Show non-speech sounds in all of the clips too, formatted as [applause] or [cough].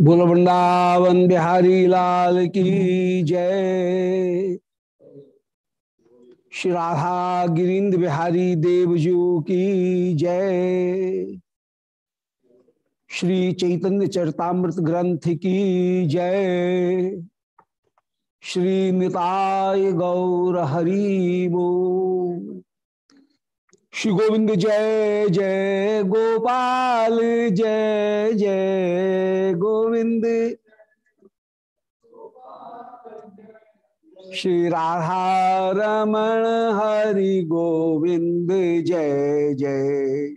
बोल, वृंदावन बिहारी लाल की जय। श्री राधा गिरीन्द्र बिहारी देवजू की जय। श्री चैतन्य चरतामृत ग्रंथ की जय। श्री निताय गौर हरि श्री गोविंद जय जय गोपाल, जय जय गोविंद। श्री राधा रमण हरि गोविंद, जय जय।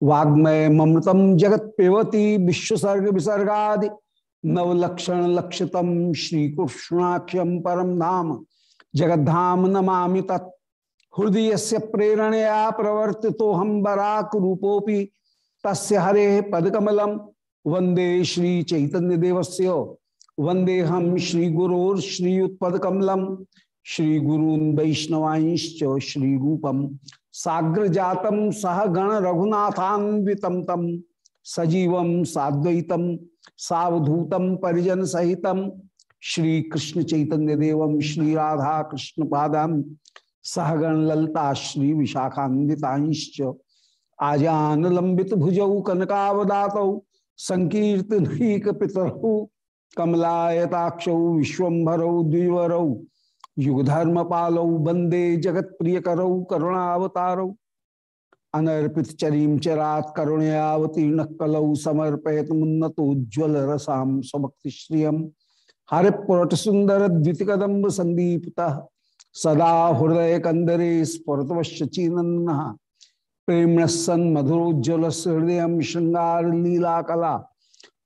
वाग्मय ममृतम जगत पेवती विश्वसर्ग विसर्गा नवलक्षण लक्षतम श्री कृष्णाख्यम परम धाम जगद्धाम नमा तत्। हृदय से प्रेरणया प्रवर्ति तो हम बराक रूपोपि तस्य हरे पदकमलम वंदे श्री चैतन्य देवस्य वंदे हम श्री गुरोर श्रीयुत्पकमलम श्री गुरून श्री रूपम साग्र जातम सह गण रघुनाथान्वितम तम सजीवम साद्वैतम सावधूतम परिजन सहितम श्री कृष्ण चैतन्य देवम श्री राधा कृष्ण पादम सहगण ललता श्री विशाखान्विताश्च आजान लंबित भुजौ कनकावदातौ संकीर्तनैक पितरौ कमलायताक्षौ विश्वभरौ द्विवरौ युगधर्म पालौ वंदे जगत प्रिय करौ करुणावतारौ। अनर्पित चरीम चरात करुणयावतीर्ण कलौ समर्पयत मुन्नतोज्वल रसाम स्वभक्ति श्रियम हरिपुरट सुंदर द्वितकदम्ब संदीपता सदा हृदय कंदरे स्फुरतवश्चीनन्न प्रेम सन मधुरोज्वल हृदय श्रृंगार लीला कला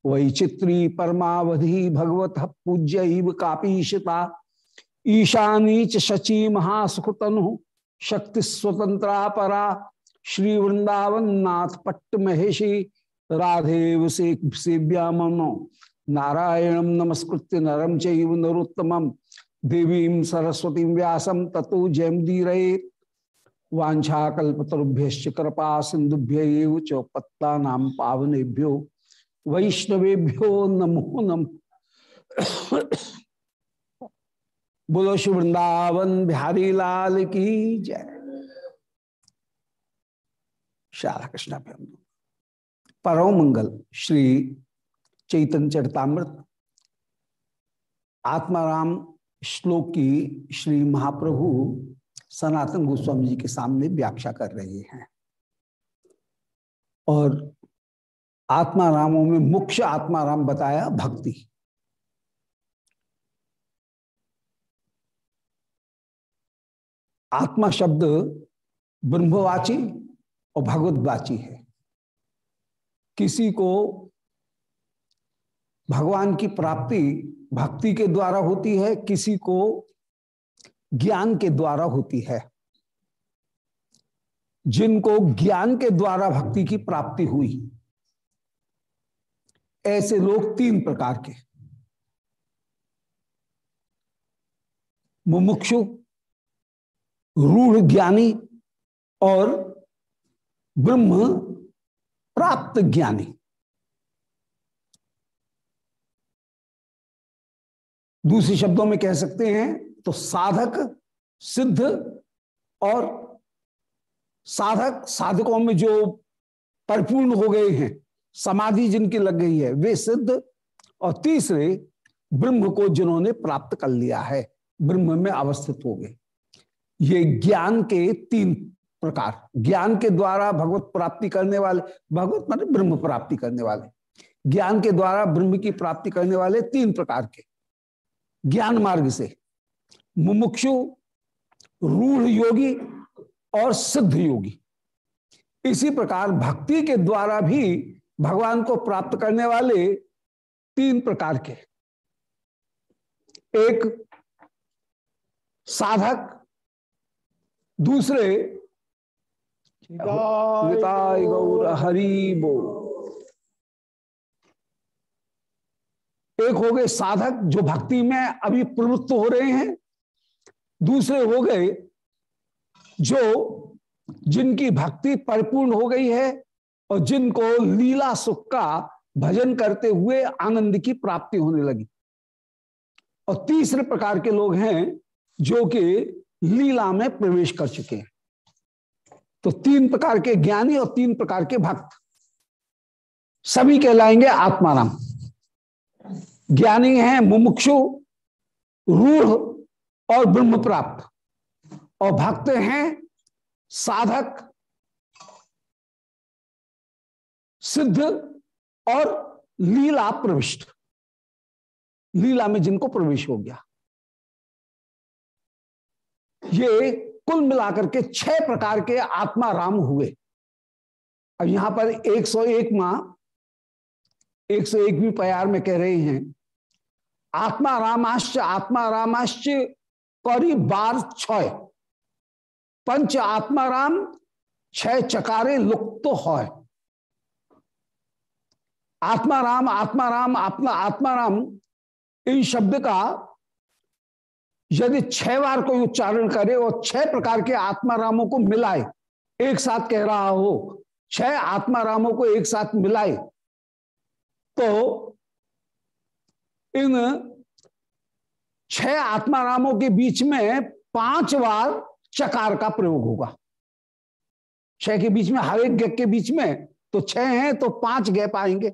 वैचित्री परमावधि भगवत पूज्य इव कापीशिता। ईशानी च शची महासुखतनु शक्ति स्वतंत्रा परा श्री वृंदावन नाथ पट्ट महेशी राधे सेव्या मनो नारायण नमस्कृत्य नरम चैव देवी सरस्वती व्यासम ततो जयमदीर वाछाकुभ्य कृपा सिंधुभ्य च पत्ता पावनेभ्यो। वैष्णवेभ्यो नमो नम। बोलो श्री वृंदावन बिहारी लाल की जय। श्याला कृष्ण परम मंगल श्री चैतन्य चरतामृत। आत्माराम श्लोक की श्री महाप्रभु सनातन गोस्वामी जी के सामने व्याख्या कर रहे हैं। और आत्मारामों में मुख्य आत्माराम बताया भक्ति। आत्मा शब्द ब्रह्मवाची और भगवतवाची है। किसी को भगवान की प्राप्ति भक्ति के द्वारा होती है, किसी को ज्ञान के द्वारा होती है। जिनको ज्ञान के द्वारा भक्ति की प्राप्ति हुई। ऐसे लोग तीन प्रकार के मुमुक्षु रूढ़ ज्ञानी और ब्रह्म प्राप्त ज्ञानी। दूसरे शब्दों में कह सकते हैं तो साधक, सिद्ध और साधक, साधकों में जो परिपूर्ण हो गए हैं, समाधि जिनकी लग गई है, वे सिद्ध और तीसरे ब्रह्म को जिन्होंने प्राप्त कर लिया है, ब्रह्म में अवस्थित हो गए। ये ज्ञान के तीन प्रकार, ज्ञान के द्वारा भगवत प्राप्ति करने वाले, भगवत मान ब्रह्म प्राप्ति करने वाले। ज्ञान के द्वारा ब्रह्म की प्राप्ति करने वाले तीन प्रकार के। ज्ञान मार्ग से मुमुक्षु, रूढ़ योगी और सिद्ध योगी। इसी प्रकार भक्ति के द्वारा भी भगवान को प्राप्त करने वाले तीन प्रकार के। एक, साधक दूसरे गौर हरि बो। एक हो गए साधक जो भक्ति में अभी प्रवृत्त हो रहे हैं। दूसरे हो गए जो जिनकी भक्ति परिपूर्ण हो गई है और जिनको लीला सुख का भजन करते हुए आनंद की प्राप्ति होने लगी। और तीसरे प्रकार के लोग हैं जो कि लीला में प्रवेश कर चुके हैं। तो तीन प्रकार के ज्ञानी और तीन प्रकार के भक्त। सभी कहलाएँगे आत्माराम। ज्ञानी हैं मुमुक्षु, रूढ़ और ब्रह्म प्राप्त और भक्त हैं साधक, सिद्ध और लीला प्रविष्ट। लीला में जिनको प्रवेश हो गया। ये कुल मिलाकर के छह प्रकार के आत्मा राम हुए। अब यहाँ पर 101 माँ 101 भी प्यार में कह रहे हैं। आत्मा रामाश्च आत्मा रामाश्च कौरी बार छय। पंच आत्मा राम, छह चकारे लुप्त तो है आत्मा राम आत्मा राम आत्मा आत्मा राम, इन शब्द का यदि छह बार कोई उच्चारण करे और छह प्रकार के आत्मा रामों को मिलाए, एक साथ कह रहा हो, छह आत्मा रामों को एक साथ मिलाए तो इन छह आत्मा रामों के बीच में पाँच बार चकार का प्रयोग होगा। छह के बीच में, हर एक गैप के बीच में तो छह हैं तो पाँच गैप आएँगे।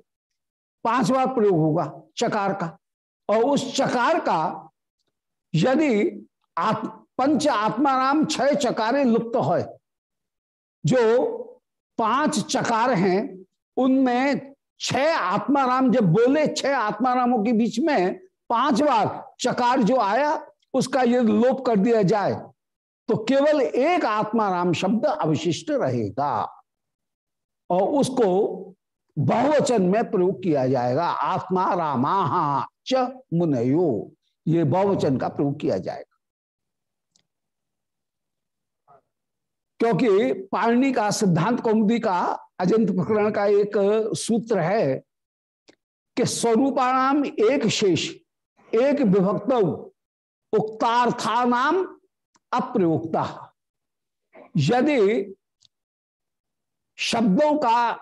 पाँच बार प्रयोग होगा चकार का, और उस चकार का यदि आत, पंच आत्माराम छह चकारे लुप्त हो जो पाँच चकार हैं उनमें छह आत्माराम जब बोले छह आत्मारामों के बीच में पाँच बार चकार जो आया उसका यदि लोप कर दिया जाए तो केवल एक आत्माराम शब्द अवशिष्ट रहेगा और उसको बहुवचन में प्रयोग किया जाएगा। आत्मा रामा च मुनयो। ये बहुवचन का प्रयोग किया जाएगा। क्योंकि पाणनी का सिद्धांत कौमुदी का अजंत प्रकरण का एक सूत्र है कि स्वरूपाणाम एक शेष, एक विभक्त उक्तार्था नाम अप्रयोक्ता। यदि शब्दों का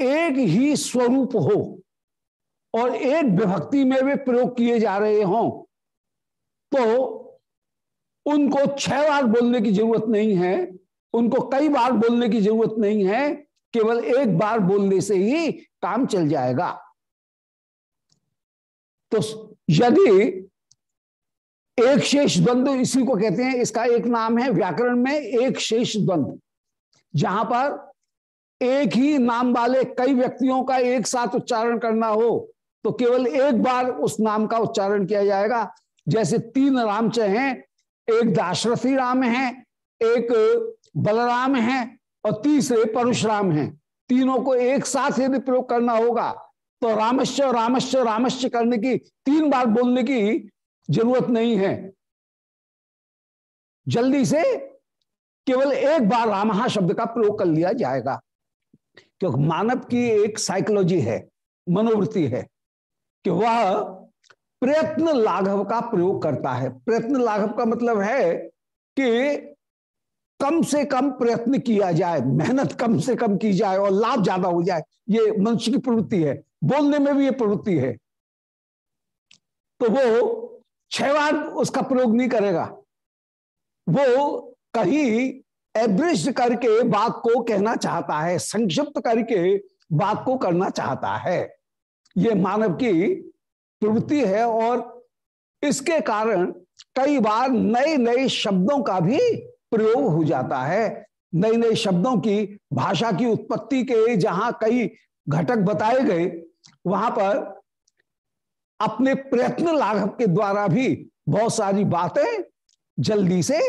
एक ही स्वरूप हो और एक विभक्ति में भी प्रयोग किए जा रहे हों तो उनको छह बार बोलने की ज़रूरत नहीं है, उनको कई बार बोलने की ज़रूरत नहीं है, केवल एक बार बोलने से ही काम चल जाएगा। तो यदि एक शेष द्वंद्व इसी को कहते हैं, इसका एक नाम है व्याकरण में एक शेष द्वंद्व जहाँ पर एक ही नाम वाले कई व्यक्तियों का एक साथ उच्चारण करना हो तो केवल एक बार उस नाम का उच्चारण किया जाएगा। जैसे तीन रामच हैं, एक दाशरथी राम है, एक बलराम है और तीसरे परशुराम हैं। तीनों को एक साथ यदि प्रयोग करना होगा तो रामश्च रामश्च रामश्च करने की तीन बार बोलने की ज़रूरत नहीं है। जल्दी से केवल एक बार रामहा शब्द का प्रयोग कर लिया जाएगा, क्योंकि मानव की एक साइकोलॉजी है, मनोवृत्ति है। कि वह प्रयत्न लाघव का प्रयोग करता है। प्रयत्न लाघव का मतलब है कि कम से कम प्रयत्न किया जाए, मेहनत कम से कम की जाए और लाभ ज़्यादा हो जाए, ये मनुष्य की प्रवृत्ति है। बोलने में भी ये प्रवृत्ति है। तो वो छह बार उसका प्रयोग नहीं करेगा। वो कहीं एब्रिज करके बात को कहना चाहता है, संक्षिप्त करके बात को करना चाहता है। ये मानव की प्रवृत्ति है और इसके कारण कई बार नए नए शब्दों का भी प्रयोग हो जाता है। नए नए शब्दों की भाषा की उत्पत्ति के जहाँ कई घटक बताए गए, वहाँ पर अपने प्रयत्न लाघव के द्वारा भी बहुत सारी बातें जल्दी से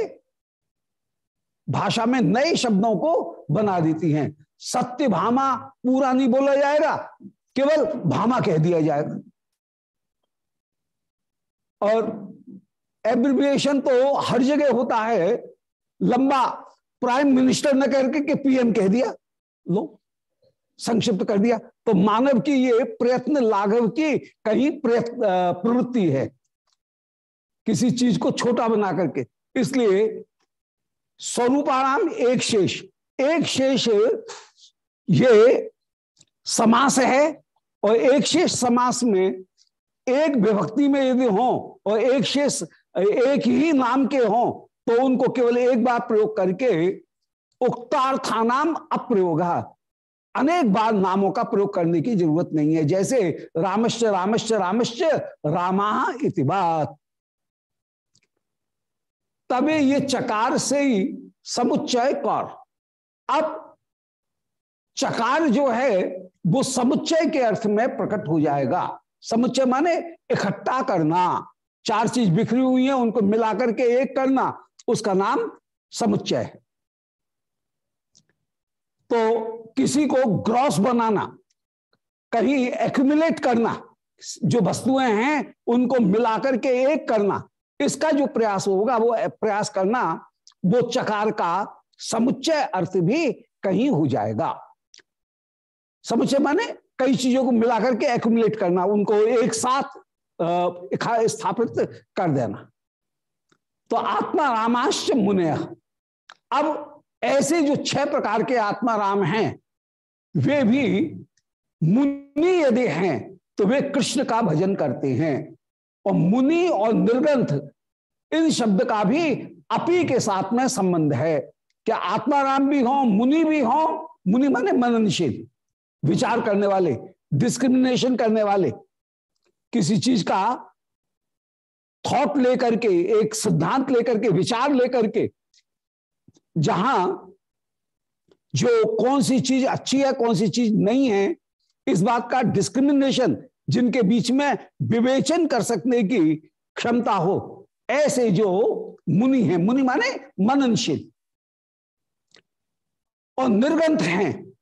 भाषा में नए शब्दों को बना देती हैं। सत्य भामा पूरा नहीं बोला जाएगा। केवल भामा कह दिया जाएगा और एब्रिविएशन तो हर जगह होता है। लंबा प्राइम मिनिस्टर न करके के पीएम कह दिया, लो, संक्षिप्त कर दिया। तो मानव की ये प्रयत्न, लाघव की कहीं प्रयत्न प्रवृत्ति है। किसी चीज़ को छोटा बना करके। इसलिए स्वरूपाराम एक शेष। एक शेष ये समास है और एक शेष समास में एक विभक्ति में यदि हो और एक शेष, एक ही नाम के हों तो उनको केवल एक बार प्रयोग करके उक्तार्थानाम अप्रयोग। अनेक बार नामों का प्रयोग करने की ज़रूरत नहीं है। जैसे रामश्च रामश्च रामश्च, रामा इति बात। तबे ये चकार से ही समुच्चय कौर। अब चकार जो है वो समुच्चय के अर्थ में प्रकट हो जाएगा। समुच्चय माने इकट्ठा करना। चार चीज़ बिखरी हुई है, उनको मिलाकर के एक करना। उसका नाम समुच्चय। है तो किसी को ग्रॉस बनाना, कहीं एक्यूमुलेट करना, जो वस्तुएँ हैं, उनको मिलाकर के एक करना, इसका जो प्रयास होगा, वो प्रयास करना, वो चकार का समुच्चय अर्थ भी कहीं हो जाएगा। समुच्चय माने कई चीज़ों को मिलाकर के एक्यूमुलेट करना, उनको एक साथ स्थापित कर देना। तो आत्मा रामाश्च मुनय। अब ऐसे जो छह प्रकार के आत्मा राम हैं, वे भी मुनि यदि हैं तो वे कृष्ण का भजन करते हैं। और मुनि और निर्गंथ इन शब्द का भी अपी के साथ में संबंध है। क्या आत्माराम भी हो, मुनि भी हो? मुनि माने मननशील। विचार करने वाले डिस्क्रिमिनेशन करने वाले, किसी चीज़ का थॉट लेकर के, एक सिद्धांत लेकर के, विचार लेकर के, जहाँ जो कौन सी चीज़ अच्छी है, कौन सी चीज़ नहीं है, इस बात का डिस्क्रिमिनेशन जिनके बीच में विवेचन कर सकने की क्षमता हो, ऐसे जो मुनि हैं, मुनि माने मननशील और निर्गंथ हैं,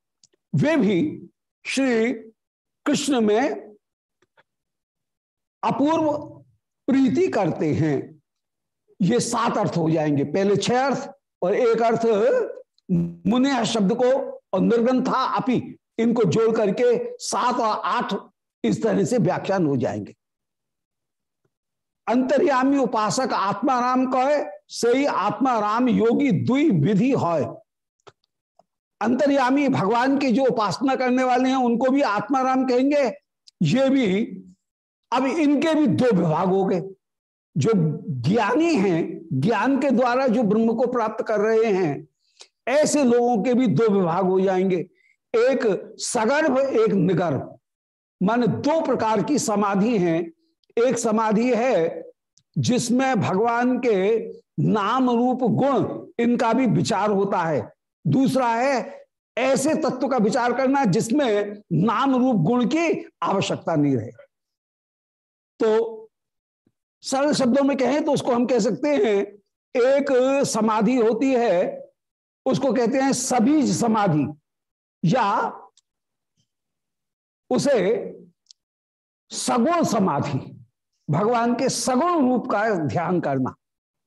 वे भी श्री कृष्ण में अपूर्व प्रीति करते हैं। ये सात अर्थ हो जाएँगे। पहले छह अर्थ और एक अर्थ मुनि शब्द को और निर्गंथा अपी इनको जोड़ करके सात और आठ इस तरह से व्याख्यान हो जाएँगे। अंतर्यामी उपासक आत्मा राम कहे, सही आत्मा राम योगी दुई विधि है अंतर्यामी भगवान की जो उपासना करने वाले हैं, उनको भी आत्मा राम कहेंगे। ये भी, अब इनके भी दो विभाग हो गए। जो ज्ञानी हैं, ज्ञान के द्वारा जो ब्रह्म को प्राप्त कर रहे हैं, ऐसे लोगों के भी दो विभाग हो जाएँगे। एक सगर्भ, एक निगर्भ। मान दो प्रकार की समाधि है। एक समाधि है, जिसमें भगवान के नाम रूप गुण, इनका भी विचार होता है। दूसरा है ऐसे तत्व का विचार करना जिसमें नाम रूप गुण की आवश्यकता नहीं रहे। तो सरल शब्दों में कहें तो उसको हम कह सकते हैं, एक समाधि होती है, उसको कहते हैं सभी समाधि, या उसे सगुण समाधि, भगवान के सगुण रूप का ध्यान करना,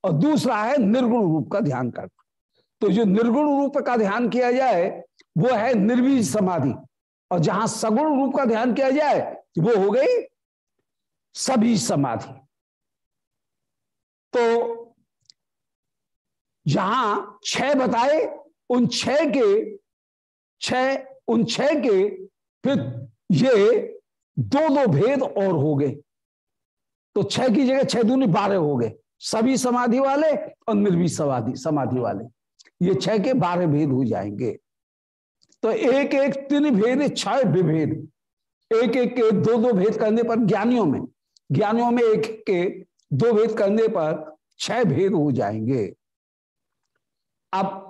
और दूसरा है निर्गुण रूप का ध्यान करना। तो जो निर्गुण रूप का ध्यान किया जाए, वो है निर्बीज समाधि। और जहाँ सगुण रूप का ध्यान किया जाए, वो हो गई सभी समाधि। तो जहाँ छह बताए, उन छह के, छह, उन छह के फिर ये दो दो भेद और हो गए। तो छह की जगह छह दूनी बारह हो गए। सभी समाधि वाले और निर्वी समाधि समाधि वाले। ये छह के बारह भेद हो जाएँगे। तो एक एक तीन भेद, छह विभेद। एक एक के दो दो भेद करने पर ज्ञानियों में ज्ञानियों में एक के दो भेद करने पर छह भेद हो जाएँगे। अब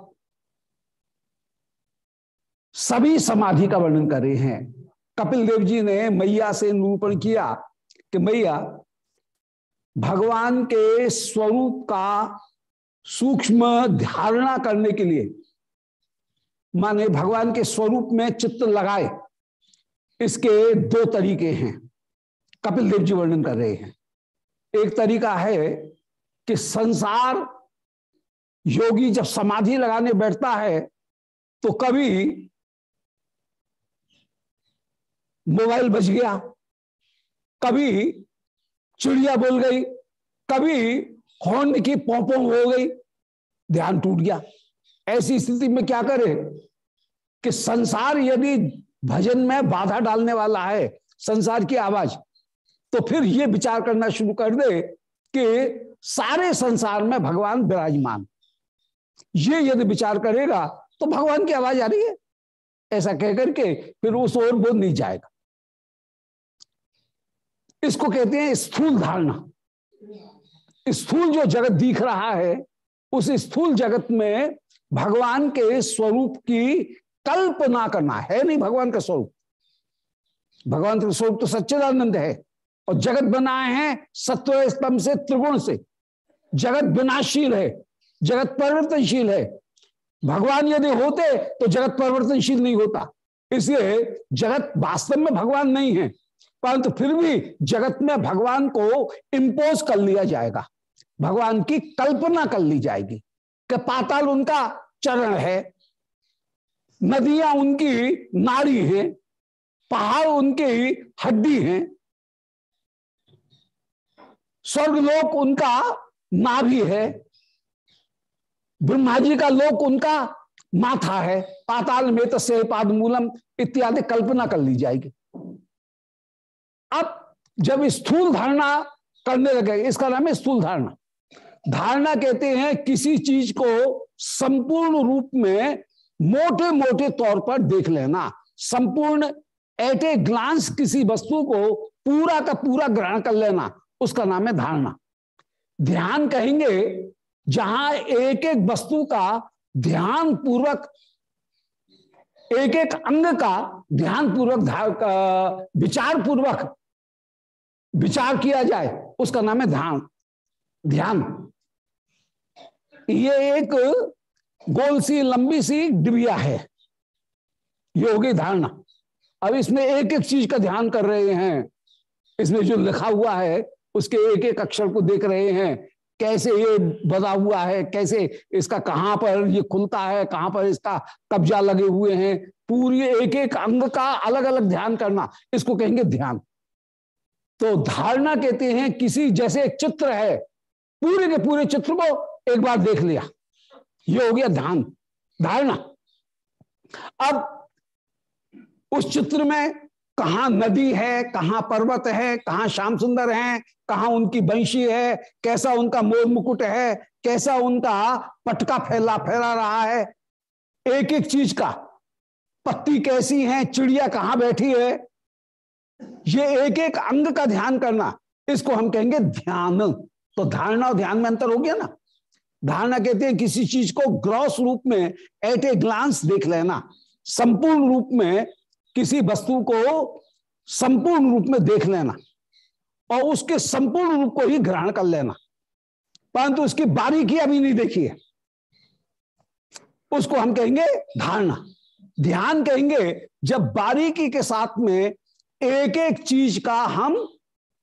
सभी समाधि का वर्णन कर रहे हैं। कपिल देव जी ने मैया से निरूपण किया कि मैया, भगवान के स्वरूप का सूक्ष्म धारणा करने के लिए माने भगवान के स्वरूप में चित्त लगाए, इसके दो तरीके हैं। कपिल देव जी वर्णन कर रहे हैं। एक तरीका है कि संसार योगी जब समाधि लगाने बैठता है तो कभी मोबाइल बज गया, कभी चिड़िया बोल गई, कभी हॉर्न की पोपो हो गई, ध्यान टूट गया। ऐसी स्थिति में क्या करे कि संसार यदि भजन में बाधा डालने वाला है, संसार की आवाज़ तो फिर ये विचार करना शुरू कर दे कि सारे संसार में भगवान विराजमान। ये यदि विचार करेगा तो भगवान की आवाज़ आ रही है। ऐसा कहकर के फिर उस ओर वो नहीं जाएगा। इसको कहते हैं स्थूल धारणा। स्थूल जो जगत दिख रहा है, उस स्थूल जगत में भगवान के स्वरूप की कल्पना करना है नहीं भगवान का स्वरूप। भगवान का स्वरूप तो सच्चिदानंद है और जगत बनाए हैं सत्व स्तंभ से, त्रिगुण से। जगत विनाशील है, जगत परिवर्तनशील है। भगवान यदि होते तो जगत परिवर्तनशील नहीं होता। इसलिए जगत वास्तव में भगवान नहीं है, परंतु फिर भी जगत में भगवान को इम्पोज कर लिया जाएगा। भगवान की कल्पना कर ली जाएगी कि पाताल उनका चरण है, नदियाँ उनकी नाड़ी हैं, पहाड़ उनकी हड्डी हैं, स्वर्गलोक उनका नाभि है ब्रह्मा जी का लोक उनका माथा है, पाताल में तो से पाद मूलम इत्यादि कल्पना कर ली जाएगी। अब जब स्थूल धारणा करने लगे, इसका नाम है स्थूल धारणा। धारणा कहते हैं किसी चीज़ को संपूर्ण रूप में मोटे मोटे तौर पर देख लेना। संपूर्ण एट ए ग्लांस किसी वस्तु को पूरा का पूरा ग्रहण कर लेना। उसका नाम है धारणा। ध्यान कहेंगे, जहाँ एक एक वस्तु का ध्यान पूर्वक एक एक अंग का ध्यान पूर्वक विचार पूर्वक विचार किया जाए, उसका नाम है ध्यान ध्यान। ये एक गोल सी, लंबी सी डिबिया है। ये होगी धारणा। अब इसमें एक एक चीज़ का ध्यान कर रहे हैं। इसमें जो लिखा हुआ है, उसके एक एक अक्षर को देख रहे हैं। कैसे ये बदा हुआ है? कैसे इसका कहाँ पर ये खुलता है? कहाँ पर इसका कब्जा लगे हुए हैं? पूरी एक एक अंग का अलग अलग ध्यान करना, इसको कहेंगे ध्यान। तो धारणा कहते हैं, किसी जैसे एक चित्र है, पूरे के पूरे चित्र को एक बार देख लिया। ये हो गया ध्यान धारणा। अब उस चित्र में कहा नदी है, कहाँ पर्वत है, कहाँ श्याम सुंदर है, कहाँ उनकी बंशी है, कैसा उनका मोर मुकुट है, कैसा उनका पटका फैला फैला रहा है। एक एक चीज़ का। पत्ती कैसी है, चिड़िया कहाँ बैठी है। ये एक एक अंग का ध्यान करना। इसको हम कहेंगे ध्यान। तो धारणा और ध्यान में अंतर हो गया ना। धारणा कहते हैं किसी चीज़ को ग्रॉस रूप में एट ए ग्लांस देख लेना। संपूर्ण रूप में किसी वस्तु को संपूर्ण रूप में देख लेना और उसके संपूर्ण रूप को ही ग्रहण कर लेना। परंतु उसकी बारीकी अभी नहीं देखी है। उसको हम कहेंगे धारणा। ध्यान कहेंगे जब बारीकी के साथ में एक एक चीज़ का हम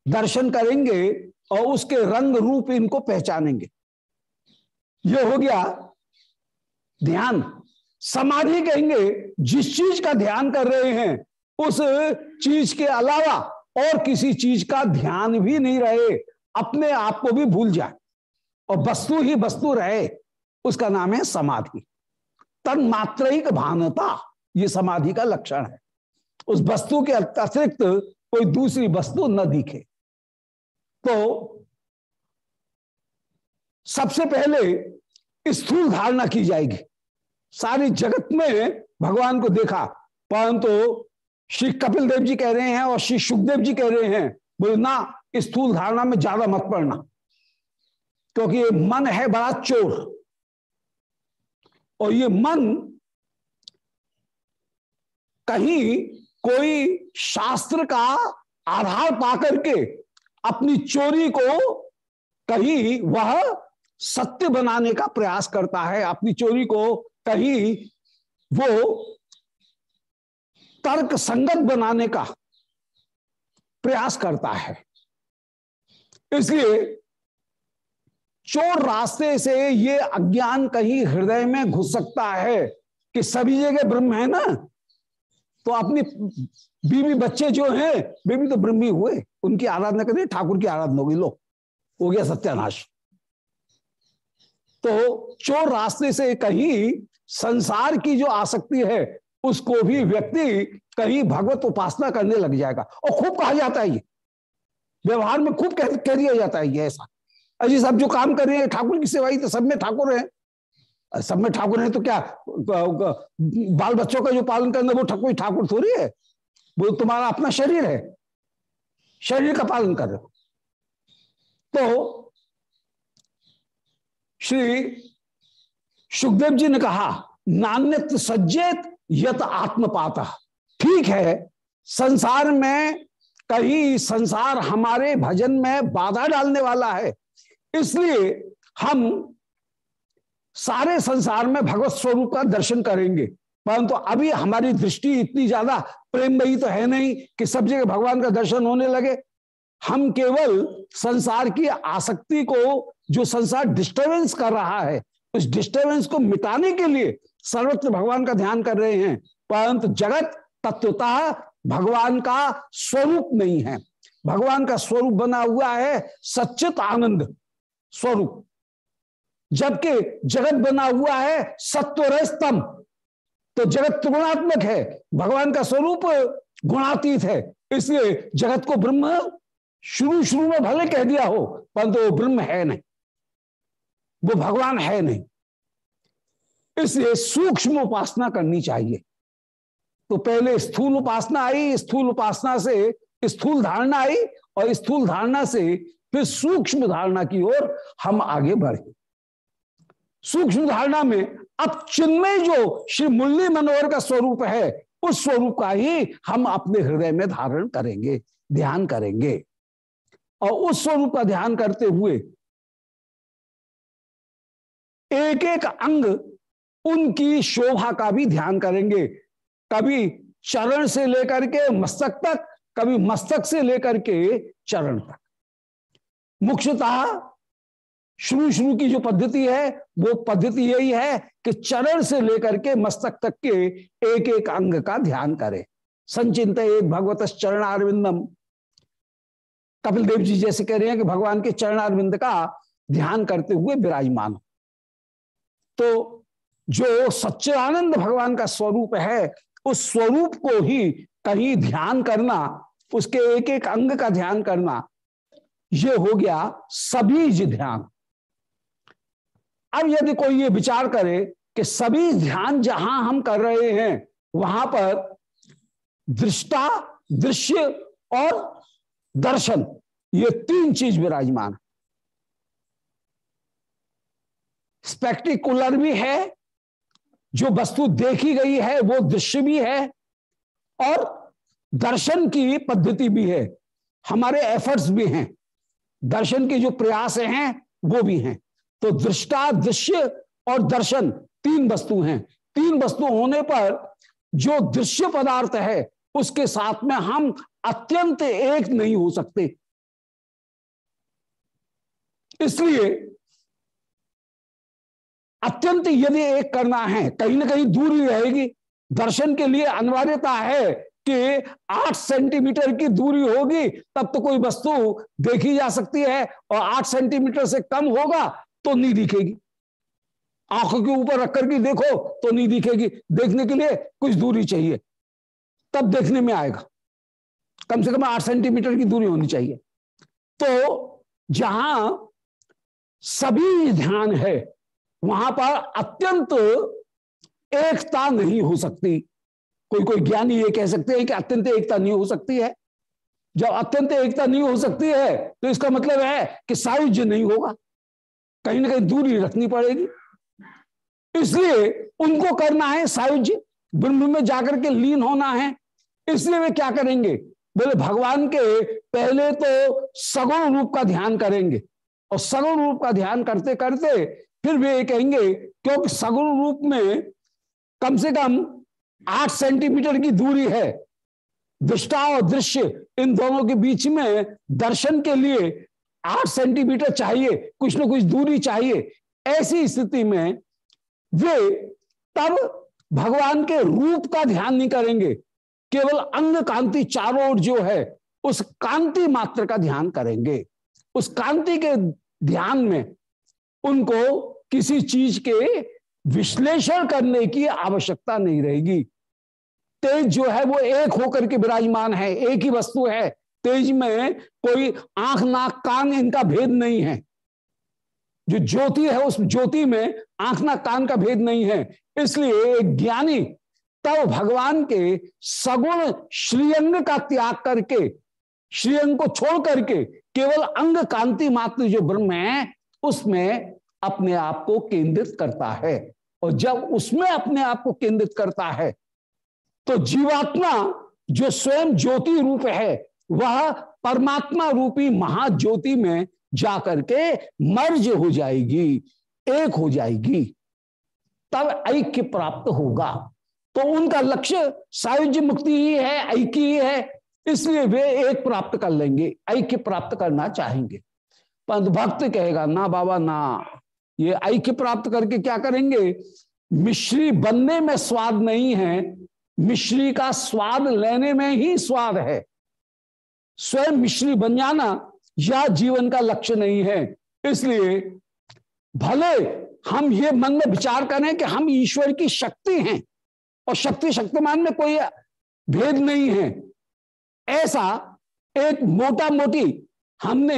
दर्शन करेंगे और उसके रंग रूप इनको पहचानेंगे। ये हो गया ध्यान। समाधि कहेंगे, जिस चीज़ का ध्यान कर रहे हैं, उस चीज़ के अलावा और किसी चीज़ का ध्यान भी नहीं रहे। अपने आप को भी भूल जाए और वस्तु ही वस्तु रहे। उसका नाम है समाधि। तन तन्मात्रिक भानता, ये समाधि का लक्षण है। उस वस्तु के अतिरिक्त कोई दूसरी वस्तु न दिखे। तो सबसे पहले स्थूल धारणा की जाएगी। सारी जगत में भगवान को देखा, परंतु तो श्री कपिल देव जी कह रहे हैं और श्री सुखदेव जी कह रहे हैं, बोले, ना स्थूल धारणा में ज़्यादा मत पड़ना, क्योंकि ये मन है बड़ा चोर। और ये मन कहीं कोई शास्त्र का आधार पाकर के अपनी चोरी को कहीं वह सत्य बनाने का प्रयास करता है, अपनी चोरी को कहीं वो तर्क संगत बनाने का प्रयास करता है। इसलिए चोर रास्ते से ये अज्ञान कहीं हृदय में घुस सकता है कि सभी जगह ब्रह्म है ना? तो अपनी बीवी बच्चे जो हैं, बीवी तो ब्रह्मी हुए। उनकी आराधना करिए ठाकुर की आराधना होगी लो, हो गया सत्यानाश। तो चोर रास्ते से कहीं संसार की जो आसक्ति है उसको भी व्यक्ति कहीं भगवत उपासना करने लग जाएगा। और खूब कहा जाता है ये। व्यवहार में खूब कह, कह दिया जाता है ये ऐसा। अजी सब जो काम कर रहे हैं ठाकुर की सेवाई तो सब में ठाकुर है। सब में ठाकुर है तो क्या बाल बच्चों का जो पालन करना वो ठाकुर ठाकुर थोड़ी है? वो तुम्हारा अपना शरीर है। शरीर का पालन कर रहे हो। तो श्री सुखदेव जी ने कहा, नान्यत सज्जेत यत आत्मपात। ठीक है, संसार में कहीं संसार हमारे भजन में बाधा डालने वाला है, इसलिए हम सारे संसार में भगवत स्वरूप का दर्शन करेंगे। परंतु तो अभी हमारी दृष्टि इतनी ज़्यादा प्रेमयी तो है नहीं कि सब जगह भगवान का दर्शन होने लगे। हम केवल संसार की आसक्ति को जो संसार डिस्टरबेंस कर रहा है, उस डिस्टरबेंस को मिटाने के लिए सर्वत्र भगवान का ध्यान कर रहे हैं। परंतु जगत तत्वतः भगवान का स्वरूप नहीं है। भगवान का स्वरूप बना हुआ है सच्चित आनंद स्वरूप। जबकि जगत बना हुआ है सत्व स्तंभ तो जगत त्रिगुणात्मक है, भगवान का स्वरूप गुणातीत है। इसलिए जगत को ब्रह्म शुरू शुरू में भले कह दिया हो, परंतु वो ब्रह्म है नहीं। वो भगवान है नहीं। इसलिए सूक्ष्म उपासना करनी चाहिए। तो पहले स्थूल उपासना आई, स्थूल उपासना से स्थूल धारणा आई और स्थूल धारणा से फिर सूक्ष्म धारणा की ओर हम आगे बढ़े। सूक्ष्म धारणा में अब चिन्मय जो श्री मुरली मनोहर का स्वरूप है, उस स्वरूप का ही हम अपने हृदय में धारण करेंगे, ध्यान करेंगे। और उस स्वरूप का ध्यान करते हुए एक एक अंग उनकी शोभा का भी ध्यान करेंगे। कभी चरण से लेकर के मस्तक तक, कभी मस्तक से लेकर के चरण तक। मुख्यतः शुरू शुरू की जो पद्धति है, वो पद्धति यही है कि चरण से लेकर के मस्तक तक के एक एक अंग का ध्यान करें। संचिंत एक भगवत चरण अरविंदम कपिल देव जी जैसे कह रहे हैं कि भगवान के चरण अरविंद का ध्यान करते हुए विराजमान तो जो सच्चिदानंद भगवान का स्वरूप है, उस स्वरूप को ही कहीं ध्यान करना, उसके एक एक अंग का ध्यान करना, ये हो गया सभी ध्यान। अब यदि कोई ये विचार करे कि सभी ध्यान जहाँ हम कर रहे हैं, वहाँ पर दृष्टा, दृश्य और दर्शन, ये तीन चीज़ विराजमान स्पेक्टिकुलर भी है, जो वस्तु देखी गई है, वो दृश्य भी है और दर्शन की पद्धति भी है। हमारे एफर्ट्स भी हैं। दर्शन के जो प्रयास हैं, वो भी हैं। तो दृष्टा, दृश्य और दर्शन तीन वस्तु हैं। तीन वस्तु होने पर जो दृश्य पदार्थ है, उसके साथ में हम अत्यंत एक नहीं हो सकते। इसलिए अत्यंत यदि एक करना है, कहीं ना कहीं दूरी रहेगी। दर्शन के लिए अनिवार्यता है कि आठ सेंटीमीटर की दूरी होगी, तब तो कोई वस्तु देखी जा सकती है और आठ सेंटीमीटर से कम होगा तो नहीं दिखेगी। आँखों के ऊपर रख करके देखो तो नहीं दिखेगी। देखने के लिए कुछ दूरी चाहिए, तब देखने में आएगा। कम से कम आठ सेंटीमीटर की दूरी होनी चाहिए। तो जहाँ सभी ध्यान है वहाँ पर अत्यंत एकता नहीं हो सकती। कोई कोई ज्ञानी ये कह सकते हैं कि अत्यंत एकता नहीं हो सकती है। जब अत्यंत एकता नहीं हो सकती है तो इसका मतलब है कि सायुज्य नहीं होगा। कहीं ना कहीं दूरी रखनी पड़ेगी। इसलिए उनको करना है सायुज्य। ब्रह्म में जाकर के लीन होना है। इसलिए वे क्या करेंगे? बोले, भगवान के पहले तो सगुण रूप का ध्यान करेंगे। और सगुण रूप का ध्यान करते करते फिर वे कहेंगे, क्योंकि सगुण रूप में कम से कम आठ सेंटीमीटर की दूरी है। दृष्टा और दृश्य, इन दोनों के बीच में दर्शन के लिए आठ सेंटीमीटर चाहिए, कुछ ना कुछ दूरी चाहिए। ऐसी स्थिति में वे तब भगवान के रूप का ध्यान नहीं करेंगे। केवल अंग कांति चारों ओर जो है, उस कांति मात्र का ध्यान करेंगे। उस कांति के ध्यान में उनको किसी चीज़ के विश्लेषण करने की आवश्यकता नहीं रहेगी। तेज जो है वो एक होकर के विराजमान है, एक ही वस्तु है। तेज में कोई आँख, नाक, कान इनका भेद नहीं है। जो ज्योति है, उस ज्योति में आँख, नाक, कान का भेद नहीं है। इसलिए एक ज्ञानी तब भगवान के सगुण श्रीअंग का त्याग करके, श्रीअंग को छोड़ करके केवल अंग कांति मात्र जो ब्रह्म है, उसमें अपने आप को केंद्रित करता है। और जब उसमें अपने आप को केंद्रित करता है तो जीवात्मा जो स्वयं ज्योति रूप है, वह परमात्मा रूपी महाज्योति में जाकर के मर्ज हो जाएगी, एक हो जाएगी, तब ऐक्य प्राप्त होगा। तो उनका लक्ष्य सायुज्य मुक्ति ही है, ऐक्य ही है, इसलिए वे एक प्राप्त कर लेंगे, ऐक्य प्राप्त करना चाहेंगे। पंत भक्त कहेगा, ना बाबा, ना। ये ऐक्य प्राप्त करके क्या करेंगे? मिश्री बनने में स्वाद नहीं है, मिश्री का स्वाद लेने में ही स्वाद है। स्वयं मिश्री बन जाना यह जीवन का लक्ष्य नहीं है। इसलिए भले हम ये मन में विचार करें कि हम ईश्वर की शक्ति हैं और शक्ति शक्तिमान में कोई भेद नहीं है। ऐसा एक मोटा मोटी हमने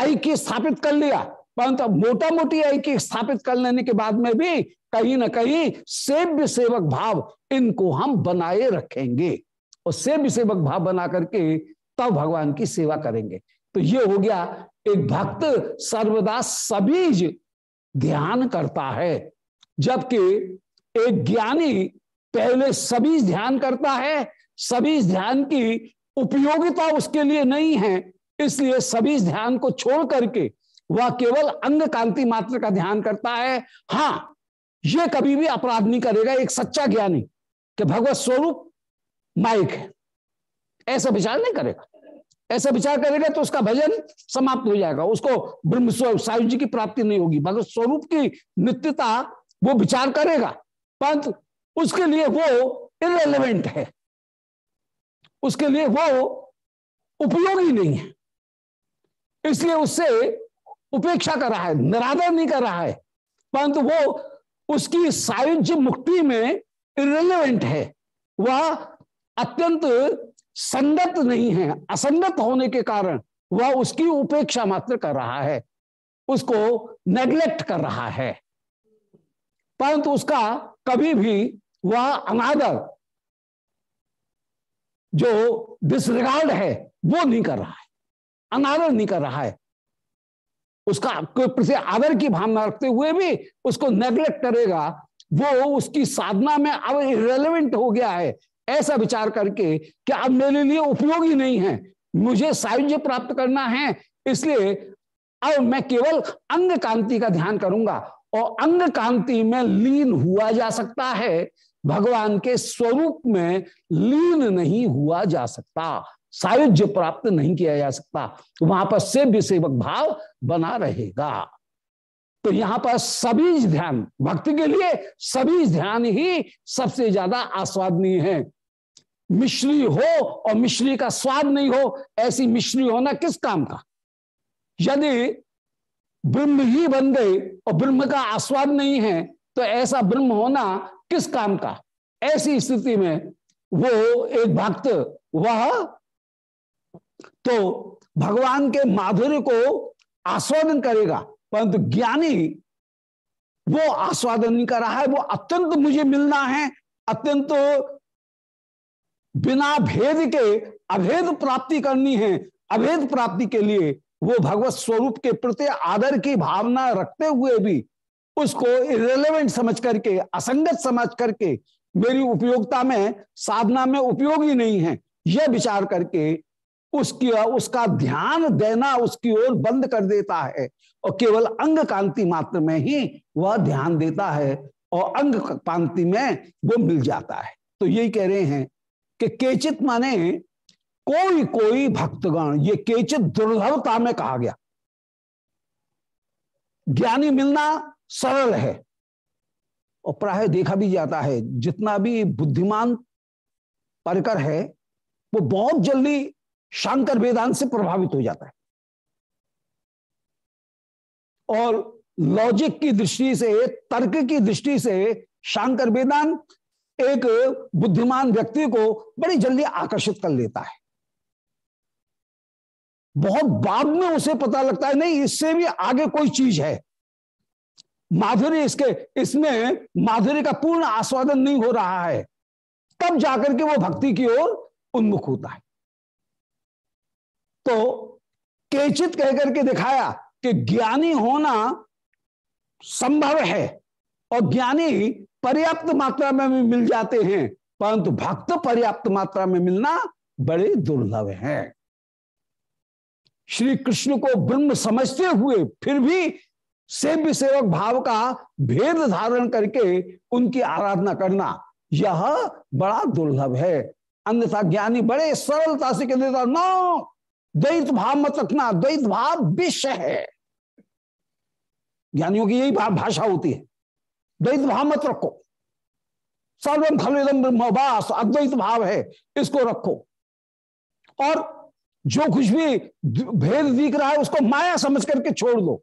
ऐक्य स्थापित कर लिया। परंतु मोटा मोटी ऐक्य स्थापित कर लेने के बाद में भी कहीं ना कहीं सेव्य सेवक भाव इनको हम बनाए रखेंगे। और सेव्य सेवक भाव बना करके तब भगवान की सेवा करेंगे। तो ये हो गया, एक भक्त सर्वदा सभी ध्यान करता है, जबकि एक ज्ञानी पहले सभी ध्यान करता है सभी ध्यान की उपयोगिता उसके लिए नहीं है, इसलिए सभी ध्यान को छोड़ करके वह केवल अंग कांति मात्र का ध्यान करता है। हाँ यह कभी भी अपराध नहीं करेगा, एक सच्चा ज्ञानी कि भगवत स्वरूप माइक है। ऐसा विचार नहीं करेगा। ऐसा विचार करेगा तो उसका भजन समाप्त हो जाएगा। उसको ब्रह्म स्वरूप सायु जी की प्राप्ति नहीं होगी। भगवत स्वरूप की नित्यता वो विचार करेगा, परंतु उसके लिए वो इनरेलीवेंट है। उसके लिए वो उपयोगी नहीं है। इसलिए उससे उपेक्षा कर रहा है, निरादर नहीं कर रहा है। परंतु वो उसकी सायुज्य मुक्ति में इरेलीवेंट है। वह अत्यंत संगत नहीं है, असंगत होने के कारण वह उसकी उपेक्षा मात्र कर रहा है, उसको नेग्लेक्ट कर रहा है। परंतु उसका कभी भी वह अनादर जो डिसरिगार्ड है, वो नहीं कर रहा है, अनादर नहीं कर रहा है। उसका प्रति आदर की भावना रखते हुए भी उसको नेग्लेक्ट करेगा, वो उसकी साधना में अब इरेलीवेंट हो गया है। ऐसा विचार करके कि अब मेरे लिए उपयोगी नहीं है, मुझे सायुज्य प्राप्त करना है, इसलिए अब मैं केवल अंग कांति का ध्यान करूँगा और अंग कांति में लीन हुआ जा सकता है, भगवान के स्वरूप में लीन नहीं हुआ जा सकता। सायुज्य प्राप्त नहीं किया जा सकता। वहाँ पर सेव्य सेवक भाव बना रहेगा। तो यहाँ पर सभी ध्यान, भक्ति के लिए सभी ध्यान ही सबसे ज़्यादा आस्वादनीय है। मिश्री हो और मिश्री का स्वाद नहीं हो, ऐसी मिश्री होना किस काम का? यदि ब्रह्म ही बन गए और ब्रह्म का आस्वाद नहीं है तो ऐसा ब्रह्म होना किस काम का? ऐसी स्थिति में वो एक भक्त, वह तो भगवान के माधुर्य को आस्वादन करेगा, परंतु ज्ञानी वो आस्वादन नहीं कर रहा है, वो अत्यंत मुझे मिलना है, अत्यंत बिना भेद के अभेद प्राप्ति करनी है, अभेद प्राप्ति के लिए वो भगवत स्वरूप के प्रति आदर की भावना रखते हुए भी उसको इरेलीवेंट समझ करके, असंगत समझ करके मेरी उपयोगिता में, साधना में उपयोगी नहीं है, यह विचार करके उसकी उसका ध्यान देना उसकी ओर बंद कर देता है और केवल अंग कांति मात्र में ही वह ध्यान देता है और अंग कांति में वो मिल जाता है। तो यही कह रहे हैं कि केचित माने कोई कोई भक्तगण, ये केचित दुर्लभता में कहा गया। ज्ञानी मिलना सरल है और प्राय देखा भी जाता है, जितना भी बुद्धिमान परकर है, वो बहुत जल्दी शंकर वेदांत से प्रभावित हो जाता है। और लॉजिक की दृष्टि से, तर्क की दृष्टि से शंकर वेदांत एक बुद्धिमान व्यक्ति को बड़ी जल्दी आकर्षित कर लेता है। बहुत बाद में उसे पता लगता है, नहीं, इससे भी आगे कोई चीज़ है। माधुर्य इसके, इसमें माधुर्य का पूर्ण आस्वादन नहीं हो रहा है। तब जाकर के वो भक्ति की ओर उन्मुख होता है। तो केचित कहकर के दिखाया कि ज्ञानी होना संभव है और ज्ञानी पर्याप्त मात्रा में भी मिल जाते हैं, परंतु भक्त पर्याप्त मात्रा में मिलना बड़े दुर्लभ है। श्री कृष्ण को ब्रह्म समझते हुए फिर भी सेव्य सेवक भाव का भेद धारण करके उनकी आराधना करना, यह बड़ा दुर्लभ है। अन्यथा ज्ञानी बड़े सरलता से कहते नो द्वैत भाव मत रखना द्वैत भाव विश्व है। ज्ञानियों की यही भाषा होती है। द्वैत भाव मत रखो। सर्वम खलुदम ब्रह्मवास अद्वैत भाव है, इसको रखो। और जो कुछ भी भेद दिख रहा है, उसको माया समझ करके छोड़ दो।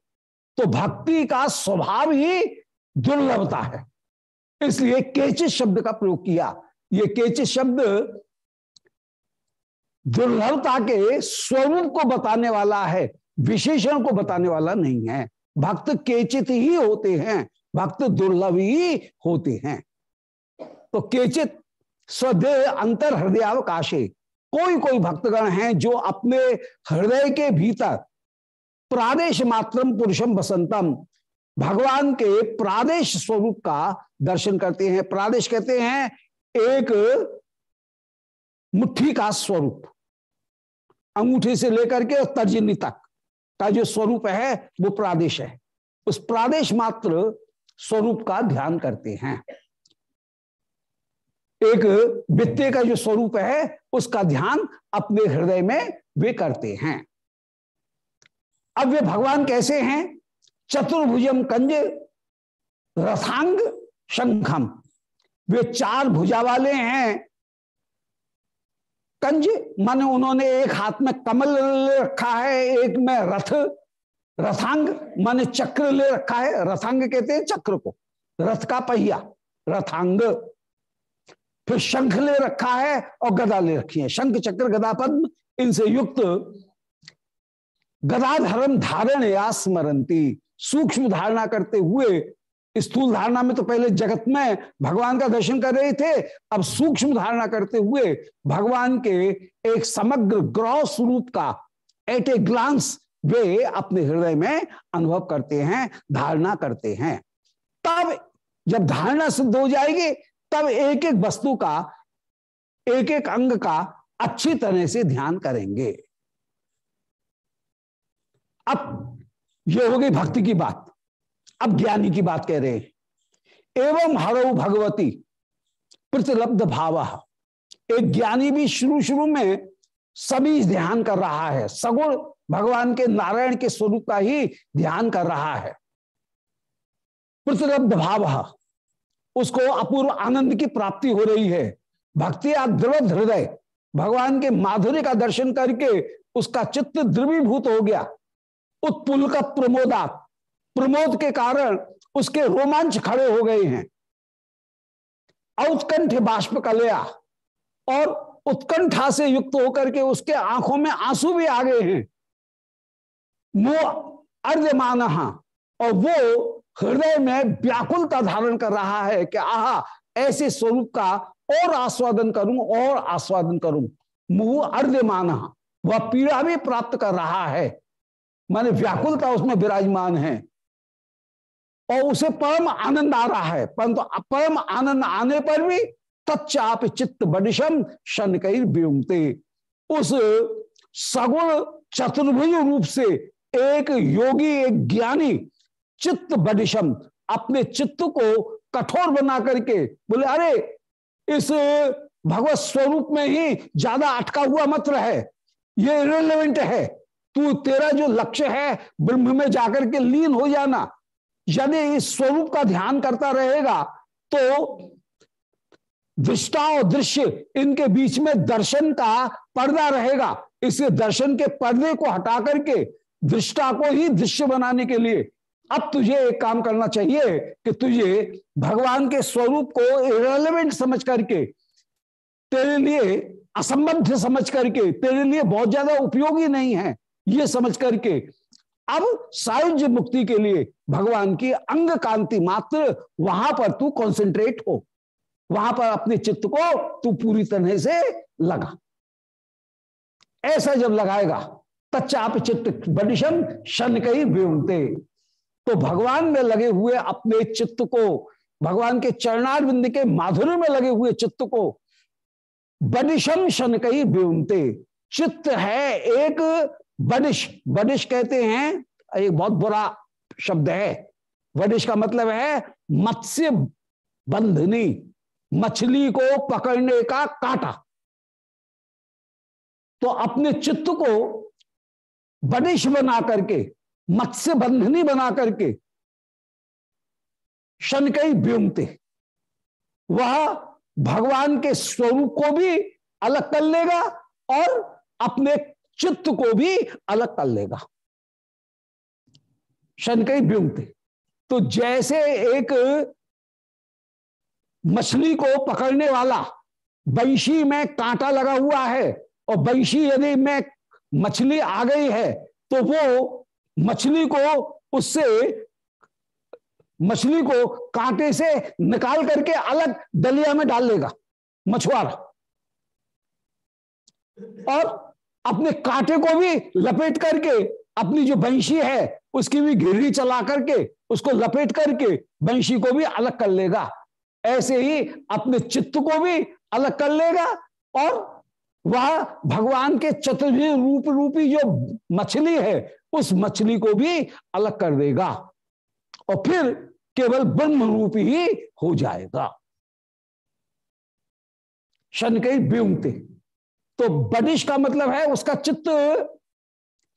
तो भक्ति का स्वभाव ही दुर्लभता है। इसलिए केचित शब्द का प्रयोग किया। ये केचित शब्द दुर्लभता के स्वरूप को बताने वाला है, विशेषण को बताने वाला नहीं है। भक्त केचित ही होते हैं, भक्त दुर्लभ ही होते हैं। तो केचित स्वदेह अंतर हृदयावकाशे कोई कोई भक्तगण हैं जो अपने हृदय के भीतर प्रादेश मात्रम पुरुषम बसंतम भगवान के प्रादेश स्वरूप का दर्शन करते हैं। प्रादेश कहते हैं, एक मुट्ठी का स्वरूप। अंगूठे से लेकर के तर्जनी तक। का जो स्वरूप है, वो प्रादेश है। उस प्रादेश मात्र स्वरूप का ध्यान करते हैं। एक वित्ते का जो स्वरूप है, उसका ध्यान अपने हृदय में वे करते हैं। अब वे भगवान कैसे हैं? चतुर्भुजम कंज रथांग शंखम। वे चार भुजा वाले हैं। कंज, माने उन्होंने एक हाथ में कमल ले रखा है, एक में रथ, रथांग, माने चक्र ले रखा है। रथांग कहते हैं चक्र को, रथ का पहिया, रथांग। फिर शंख ले रखा है और गदा ले रखी है। शंख, चक्र, गदा, पद्म, इनसे युक्त। गदाधर्म धारण या स्मरंती सूक्ष्म धारणा करते हुए स्थूल धारणा में तो पहले जगत में भगवान का दर्शन कर रहे थे, अब सूक्ष्म धारणा करते हुए भगवान के एक समग्र ग्रह स्वरूप का एट ए ग्लांस वे अपने हृदय में अनुभव करते हैं, धारणा करते हैं। तब जब धारणा सिद्ध हो जाएगी, तब एक एक वस्तु का एक एक अंग का अच्छी तरह से ध्यान करेंगे। अब यह हो गई भक्ति की बात। अब ज्ञानी की बात कह रहे हैं। एवं हरऊ भगवती प्रतिलब्ध भाव। एक ज्ञानी भी शुरू शुरू में सभी ध्यान कर रहा है। सगुण भगवान के नारायण के स्वरूप का ही ध्यान कर रहा है। प्रतिलब्ध भाव, उसको अपूर्व आनंद की प्राप्ति हो रही है। भक्ति द्रवध हृदय, भगवान के माधुर्य का दर्शन करके उसका चित्त द्रवीभूत हो गया। उत्पुल का प्रमोदा प्रमोद के कारण उसके रोमांच खड़े हो गए हैं। औत्कंठ बाष्प कलया और उत्कंठा से युक्त होकर के उसके आँखों में आँसू भी आ गए हैं। वो अर्धमान और वो हृदय में व्याकुलता धारण कर रहा है कि आहा, ऐसे स्वरूप का और आस्वादन करूँ, और आस्वादन करूँ। मुँह अर्धमान वह पीड़ा भी प्राप्त कर रहा है। माने व्याकुलता उसमें विराजमान है। और उसे परम आनंद आ रहा है। परंतु तो परम आनंद आने पर भी तच्चाप चित्त बडिशम शन कई व्योमते उस सगुण चतुर्भुज रूप से एक योगी, एक ज्ञानी चित्त बडिशम अपने चित्त को कठोर बना करके बोले, अरे, इस भगवत स्वरूप में ही ज़्यादा अटका हुआ मत रहे। ये इरेलीवेंट है। तू, तेरा जो लक्ष्य है, ब्रह्म में जाकर के लीन हो जाना। यदि इस स्वरूप का ध्यान करता रहेगा तो दृष्टा और दृश्य इनके बीच में दर्शन का पर्दा रहेगा। इसलिए दर्शन के पर्दे को हटा करके दृष्टा को ही दृश्य बनाने के लिए अब तुझे एक काम करना चाहिए कि तुझे भगवान के स्वरूप को इरेलीवेंट समझ करके, तेरे लिए असंबद्ध समझ करके, तेरे लिए बहुत ज़्यादा उपयोगी नहीं है, ये समझ करके अब सायुज मुक्ति के लिए भगवान की अंग कांति मात्र वहाँ पर तू कंसंट्रेट हो। वहाँ पर अपने चित्त को तू पूरी तरह से लगा। ऐसा जब लगाएगा, तच्चाप चित्त बडिशम शन कई व्योमते तो भगवान में लगे हुए अपने चित्त को, भगवान के चरणार के माधुर्य में लगे हुए चित्त को बडिशम शन कई व्योमते चित्त है एक बडिश बडिश कहते हैं, एक बहुत बुरा शब्द है। बडिश का मतलब है मत्स्य बंधनी, मछली को पकड़ने का कांटा। तो अपने चित्त को बडिश बना करके, मत्स्य बंधनी बना करके शनकई व्योमते वह भगवान के स्वरूप को भी अलग कर लेगा और अपने चित्त को भी अलग कर लेगा। शनकई व्युंगते तो जैसे एक मछली को पकड़ने वाला बंशी में कांटा लगा हुआ है और बंशी यदि में मछली आ गई है तो वो मछली को उससे मछली को कांटे से निकाल करके अलग दलिया में डाल लेगा मछुआरा। और अपने कांटे को भी लपेट करके अपनी जो बंशी है उसकी भी घिरी चला करके, उसको लपेट करके बंशी को भी अलग कर लेगा। ऐसे ही अपने चित्त को भी अलग कर लेगा और वह भगवान के चतुर्भुज रूप रूपी जो मछली है, उस मछली को भी अलग कर देगा और फिर केवल ब्रह्म रूप ही हो जाएगा। शन कई व्योमते तो बनिश का मतलब है उसका चित्त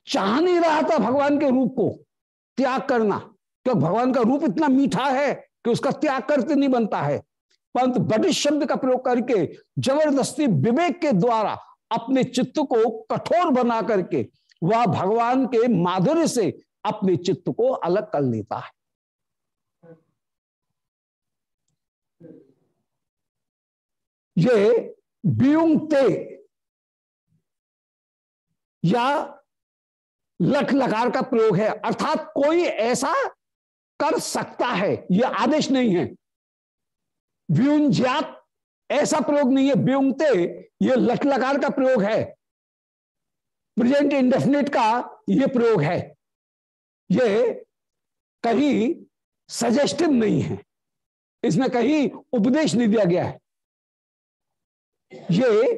चाह नहीं रहा था भगवान के रूप को। त्याग करना। क्योंकि भगवान का रूप इतना मीठा है कि उसका त्याग करते नहीं बनता है। परंतु बडिश शब्द का प्रयोग करके, ज़बरदस्ती विवेक के द्वारा अपने चित्त को कठोर बना करके, वह भगवान के माधुर्य से अपने चित्त को अलग कर लेता है। ये ब्यूंगते या लख लकार का प्रयोग है। अर्थात कोई ऐसा कर सकता है यह आदेश नहीं है। व्यूंज्यात ऐसा प्रयोग नहीं है। व्योंगते, ये लख लकार का प्रयोग है। प्रेजेंट इंडेफिनेट का यह प्रयोग है। ये कहीं सजेस्टिव नहीं है। इसमें कहीं उपदेश नहीं दिया गया है। ये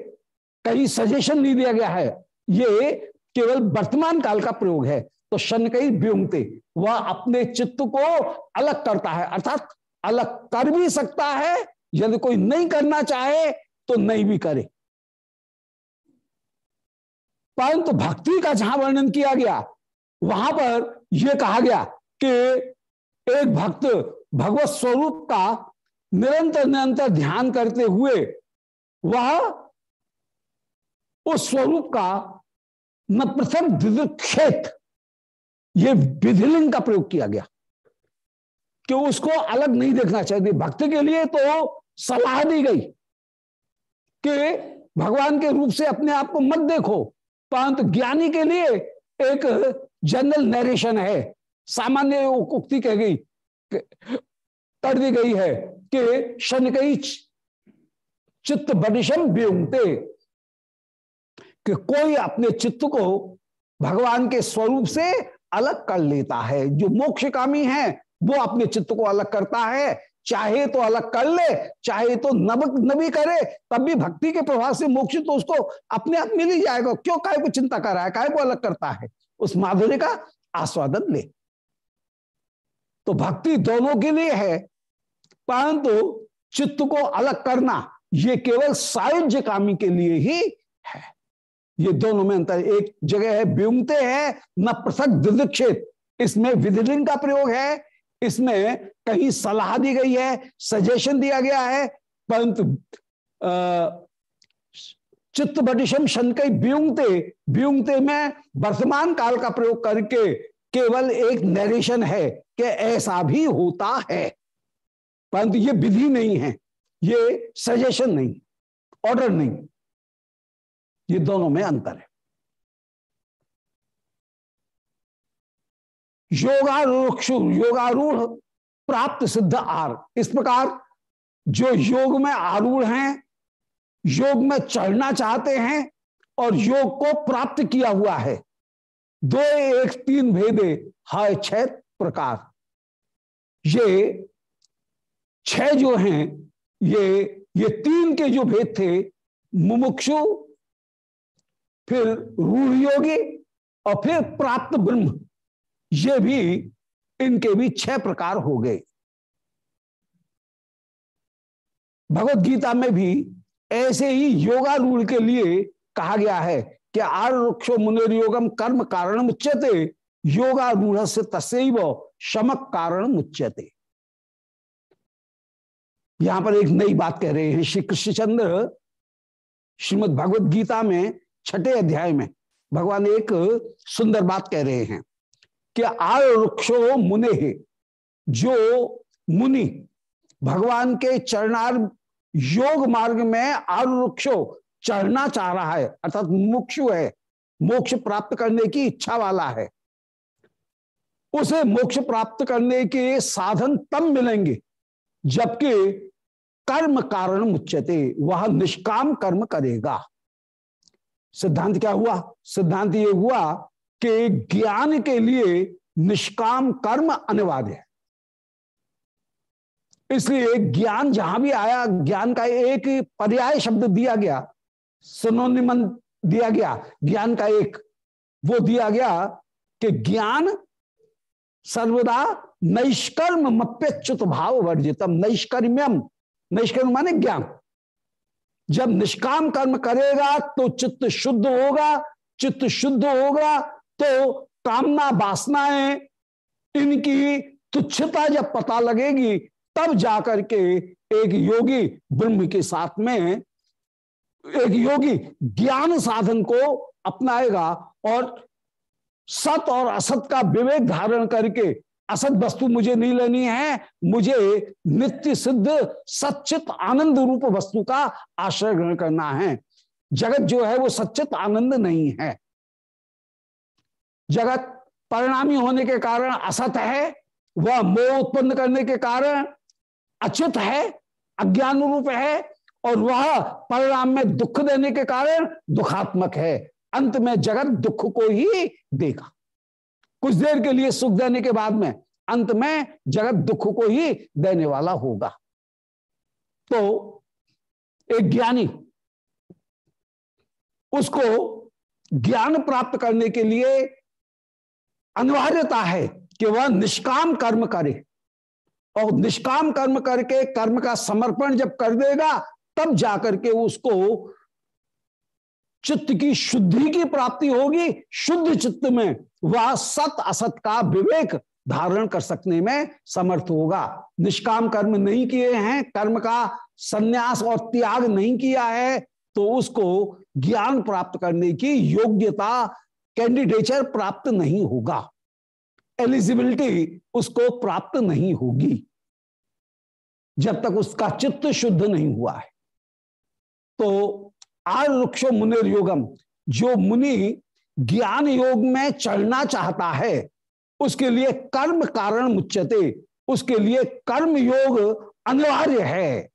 कहीं सजेशन नहीं दिया गया है। ये केवल वर्तमान काल का प्रयोग है तो शन कई व्योमते वह अपने चित्त को अलग करता है, अर्थात अलग कर भी सकता है, यदि कोई नहीं करना चाहे तो नहीं भी करे। परंतु तो भक्ति का जहाँ वर्णन किया गया, वहाँ पर यह कहा गया कि एक भक्त भगवत स्वरूप का निरंतर निरंतर ध्यान करते हुए, वह उस स्वरूप का न प्रथम खेत ये विधिलिंग का प्रयोग किया गया। कि उसको अलग नहीं देखना चाहिए। भक्त के लिए तो सलाह दी गई कि भगवान के रूप से अपने आप को मत देखो, परंतु ज्ञानी के लिए एक जनरल नरेशन है। सामान्य उक्ति कह गई, कर दी गई है कि शन कई चित्त बनिशम बेउंगते कि कोई अपने चित्त को भगवान के स्वरूप से अलग कर लेता है। जो मोक्षकामी है, वो अपने चित्त को अलग करता है। चाहे तो अलग कर ले, चाहे तो नब, नबी करे, तब भी भक्ति के प्रभाव से मोक्ष तो उसको अपने आप मिल ही जाएगा। क्यों? काय को चिंता कर रहा है? काय को अलग करता है? उस माधुर्य का आस्वादन ले। तो भक्ति दोनों के लिए है, परंतु चित्त को अलग करना ये केवल सायुज्य कामी के लिए ही है। ये दोनों में अंतर एक जगह है व्युमते है, न पृथक दिदीक्षित इसमें विधिलिंग का प्रयोग है, इसमें कहीं सलाह दी गई है सजेशन दिया गया है, परंतु चित्त बटिशम शनकई व्युंगते व्युंगते में वर्तमान काल का प्रयोग करके केवल एक नरेशन है कि ऐसा भी होता है। परंतु ये विधि नहीं है, ये सजेशन नहीं ऑर्डर नहीं। ये दोनों में अंतर है। योगारूक्ष, योगारूढ़ प्राप्त सिद्ध आर। इस प्रकार जो योग में आरूढ़ हैं, योग में चढ़ना चाहते हैं और योग को प्राप्त किया हुआ है, दो एक तीन भेदे, हाय छह प्रकार। ये छह जो हैं, ये ये तीन के जो भेद थे, मुमुक्षु फिर रूढ़ योगी और फिर प्राप्त ब्रह्म, ये भी इनके भी छह प्रकार हो गए। भगवत गीता में भी ऐसे ही योगारूढ़ के लिए कहा गया है कि आरुक्षो मुनिर योगम कर्म कारण मुच्यते योगारूढ़ से तस्व शमक कारण मुच्यते यहाँ पर एक नई बात कह रहे हैं श्री कृष्णचंद्र। श्रीमद भगवत गीता में छठे अध्याय में भगवान एक सुंदर बात कह रहे हैं कि आरुक्षो मुने जो मुनि भगवान के चरणार योग मार्ग में आरुक्षो चढ़ना चाह रहा है, अर्थात मुक्षु है, मोक्ष प्राप्त करने की इच्छा वाला है। उसे मोक्ष प्राप्त करने के साधन तब मिलेंगे जबकि कर्म कारण मुच्यते, वह निष्काम कर्म करेगा। सिद्धांत क्या हुआ? सिद्धांत ये हुआ कि ज्ञान के लिए निष्काम कर्म अनिवार्य है। इसलिए ज्ञान जहाँ भी आया, ज्ञान का एक पर्याय शब्द दिया गया सुनोनिमन दिया गया, ज्ञान का एक, वो दिया गया कि ज्ञान सर्वदा नैष्कर्म मप्यच्युत भाव वर्जितम नैष्कर्म्यम। नैष्कर्म माने ज्ञान। जब निष्काम कर्म करेगा तो चित्त शुद्ध होगा। चित्त शुद्ध होगा तो कामना वासनाएँ, इनकी तुच्छता जब पता लगेगी, तब जाकर के एक योगी ब्रह्म के साथ में, एक योगी ज्ञान साधन को अपनाएगा और सत और असत का विवेक धारण करके असत वस्तु मुझे नहीं लेनी है, मुझे नित्य सिद्ध सचित आनंद रूप वस्तु का आश्रय ग्रहण करना है। जगत जो है वो सचित आनंद नहीं है। जगत परिणामी होने के कारण असत है, वह मोह उत्पन्न करने के कारण अचित है अज्ञान रूप है, और वह परिणाम में दुख देने के कारण दुखात्मक है। अंत में जगत दुख को ही देगा। कुछ देर के लिए सुख देने के बाद में अंत में जगत दुख को ही देने वाला होगा। तो एक ज्ञानी उसको ज्ञान प्राप्त करने के लिए अनिवार्यता है कि वह निष्काम कर्म करे और निष्काम कर्म करके कर्म का समर्पण जब कर देगा, तब जाकर के उसको चित्त की शुद्धि की प्राप्ति होगी। शुद्ध चित्त में वह सत असत का विवेक धारण कर सकने में समर्थ होगा। निष्काम कर्म नहीं किए हैं, कर्म का संन्यास और त्याग नहीं किया है तो उसको ज्ञान प्राप्त करने की योग्यता कैंडिडेचर प्राप्त नहीं होगा। एलिजिबिलिटी उसको प्राप्त नहीं होगी। जब तक उसका चित्त शुद्ध नहीं हुआ है। तो आर वृक्षो मुनिर योगम जो मुनि ज्ञान योग में चढ़ना चाहता है, उसके लिए कर्म कारण मुच्यते, उसके लिए कर्म योग अनिवार्य है।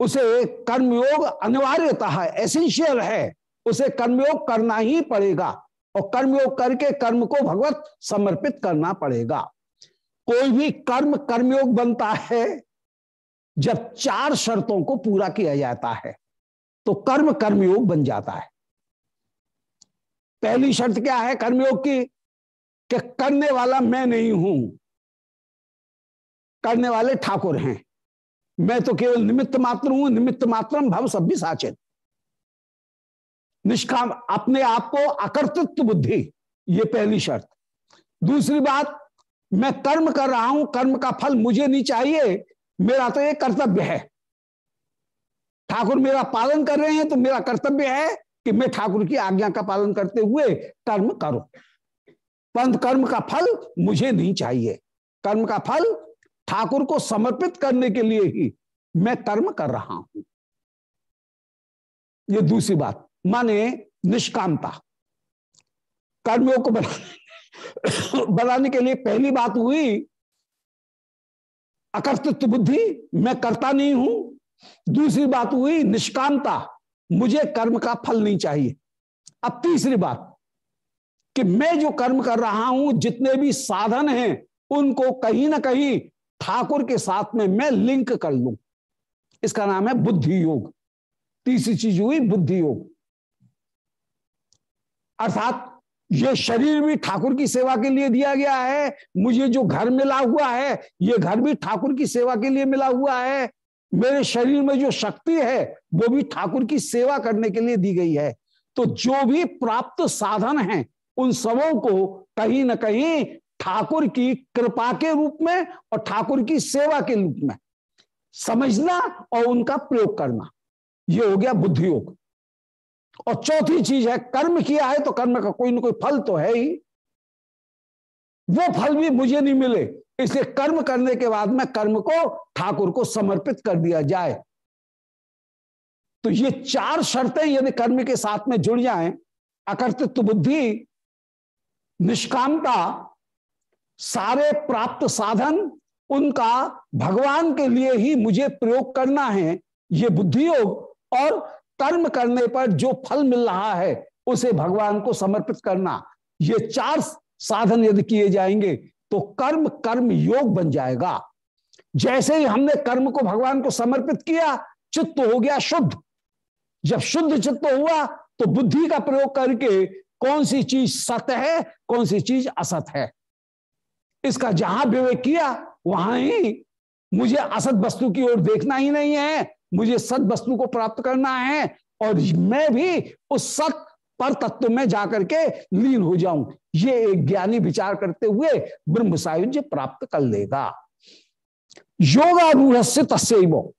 उसे कर्मयोग अनिवार्यता है एसेंशियल है। उसे कर्मयोग करना ही पड़ेगा और कर्मयोग करके कर्म को भगवत समर्पित करना पड़ेगा। कोई भी कर्म कर्मयोग बनता है, जब चार शर्तों को पूरा किया जाता है तो कर्म कर्मयोग बन जाता है। पहली शर्त क्या है कर्मयोग की? कि करने वाला मैं नहीं हूँ। करने वाले ठाकुर हैं। मैं तो केवल निमित्त मात्र हूँ, निमित्त मात्रम भव सभी साचित। निष्काम, अपने आप को अकर्तृत्व बुद्धि, ये पहली शर्त। दूसरी बात, मैं कर्म कर रहा हूँ, कर्म का फल मुझे नहीं चाहिए, मेरा तो ये कर्तव्य है। ठाकुर मेरा पालन कर रहे हैं तो मेरा कर्तव्य है कि मैं ठाकुर की आज्ञा का पालन करते हुए कर्म करो। पंथ कर्म का फल मुझे नहीं चाहिए। कर्म का फल ठाकुर को समर्पित करने के लिए ही मैं कर्म कर रहा हूँ। ये दूसरी बात, माने निष्कामता। कर्मियों को बनाने [coughs] बनाने के लिए पहली बात हुई, अकर्तृत्व बुद्धि, मैं करता नहीं हूँ। दूसरी बात हुई निष्कामता। मुझे कर्म का फल नहीं चाहिए। अब तीसरी बात, कि मैं जो कर्म कर रहा हूँ, जितने भी साधन हैं, उनको कहीं ना कहीं ठाकुर के साथ में मैं लिंक कर लू। इसका नाम है बुद्धि योग। तीसरी चीज़ हुई, बुद्धि योग। अर्थात ये शरीर भी ठाकुर की सेवा के लिए दिया गया है, मुझे जो घर मिला हुआ है, ये घर भी ठाकुर की सेवा के लिए मिला हुआ है। मेरे शरीर में जो शक्ति है, वो भी ठाकुर की सेवा करने के लिए दी गई है। तो जो भी प्राप्त साधन हैं, उन सबों को कहीं ना कहीं ठाकुर की कृपा के रूप में और ठाकुर की सेवा के रूप में समझना और उनका प्रयोग करना। ये हो गया बुद्धि योग और चौथी चीज़ है, कर्म किया है तो कर्म का कोई ना कोई फल तो है ही। वो फल भी मुझे नहीं मिले। इसलिए कर्म करने के बाद में कर्म को, ठाकुर को समर्पित कर दिया जाए। तो ये चार शर्तें यदि कर्म के साथ में जुड़ जाएँ, अकर्तृत्व बुद्धि, निष्कामता, सारे प्राप्त साधन, उनका भगवान के लिए ही मुझे प्रयोग करना है, ये बुद्धि योग और कर्म करने पर जो फल मिल रहा है, उसे भगवान को समर्पित करना। ये चार साधन यदि किए जाएँगे तो कर्म कर्म योग बन जाएगा। जैसे ही हमने कर्म को भगवान को समर्पित किया, चित्त हो गया शुद्ध। जब शुद्ध चित्त हुआ तो बुद्धि का प्रयोग करके कौन सी चीज़ सत्य है, कौन सी चीज़ असत है। इसका जहाँ विवेक किया, वहाँ ही मुझे असत वस्तु की ओर देखना ही नहीं है। मुझे सत वस्तु को प्राप्त करना है और मैं भी उस सत पर तत्व में जाकर के लीन हो जाऊँ। ये एक ज्ञानी विचार करते हुए ब्रह्म सायुज्य प्राप्त कर लेगा। योगारूढ़ से तस्व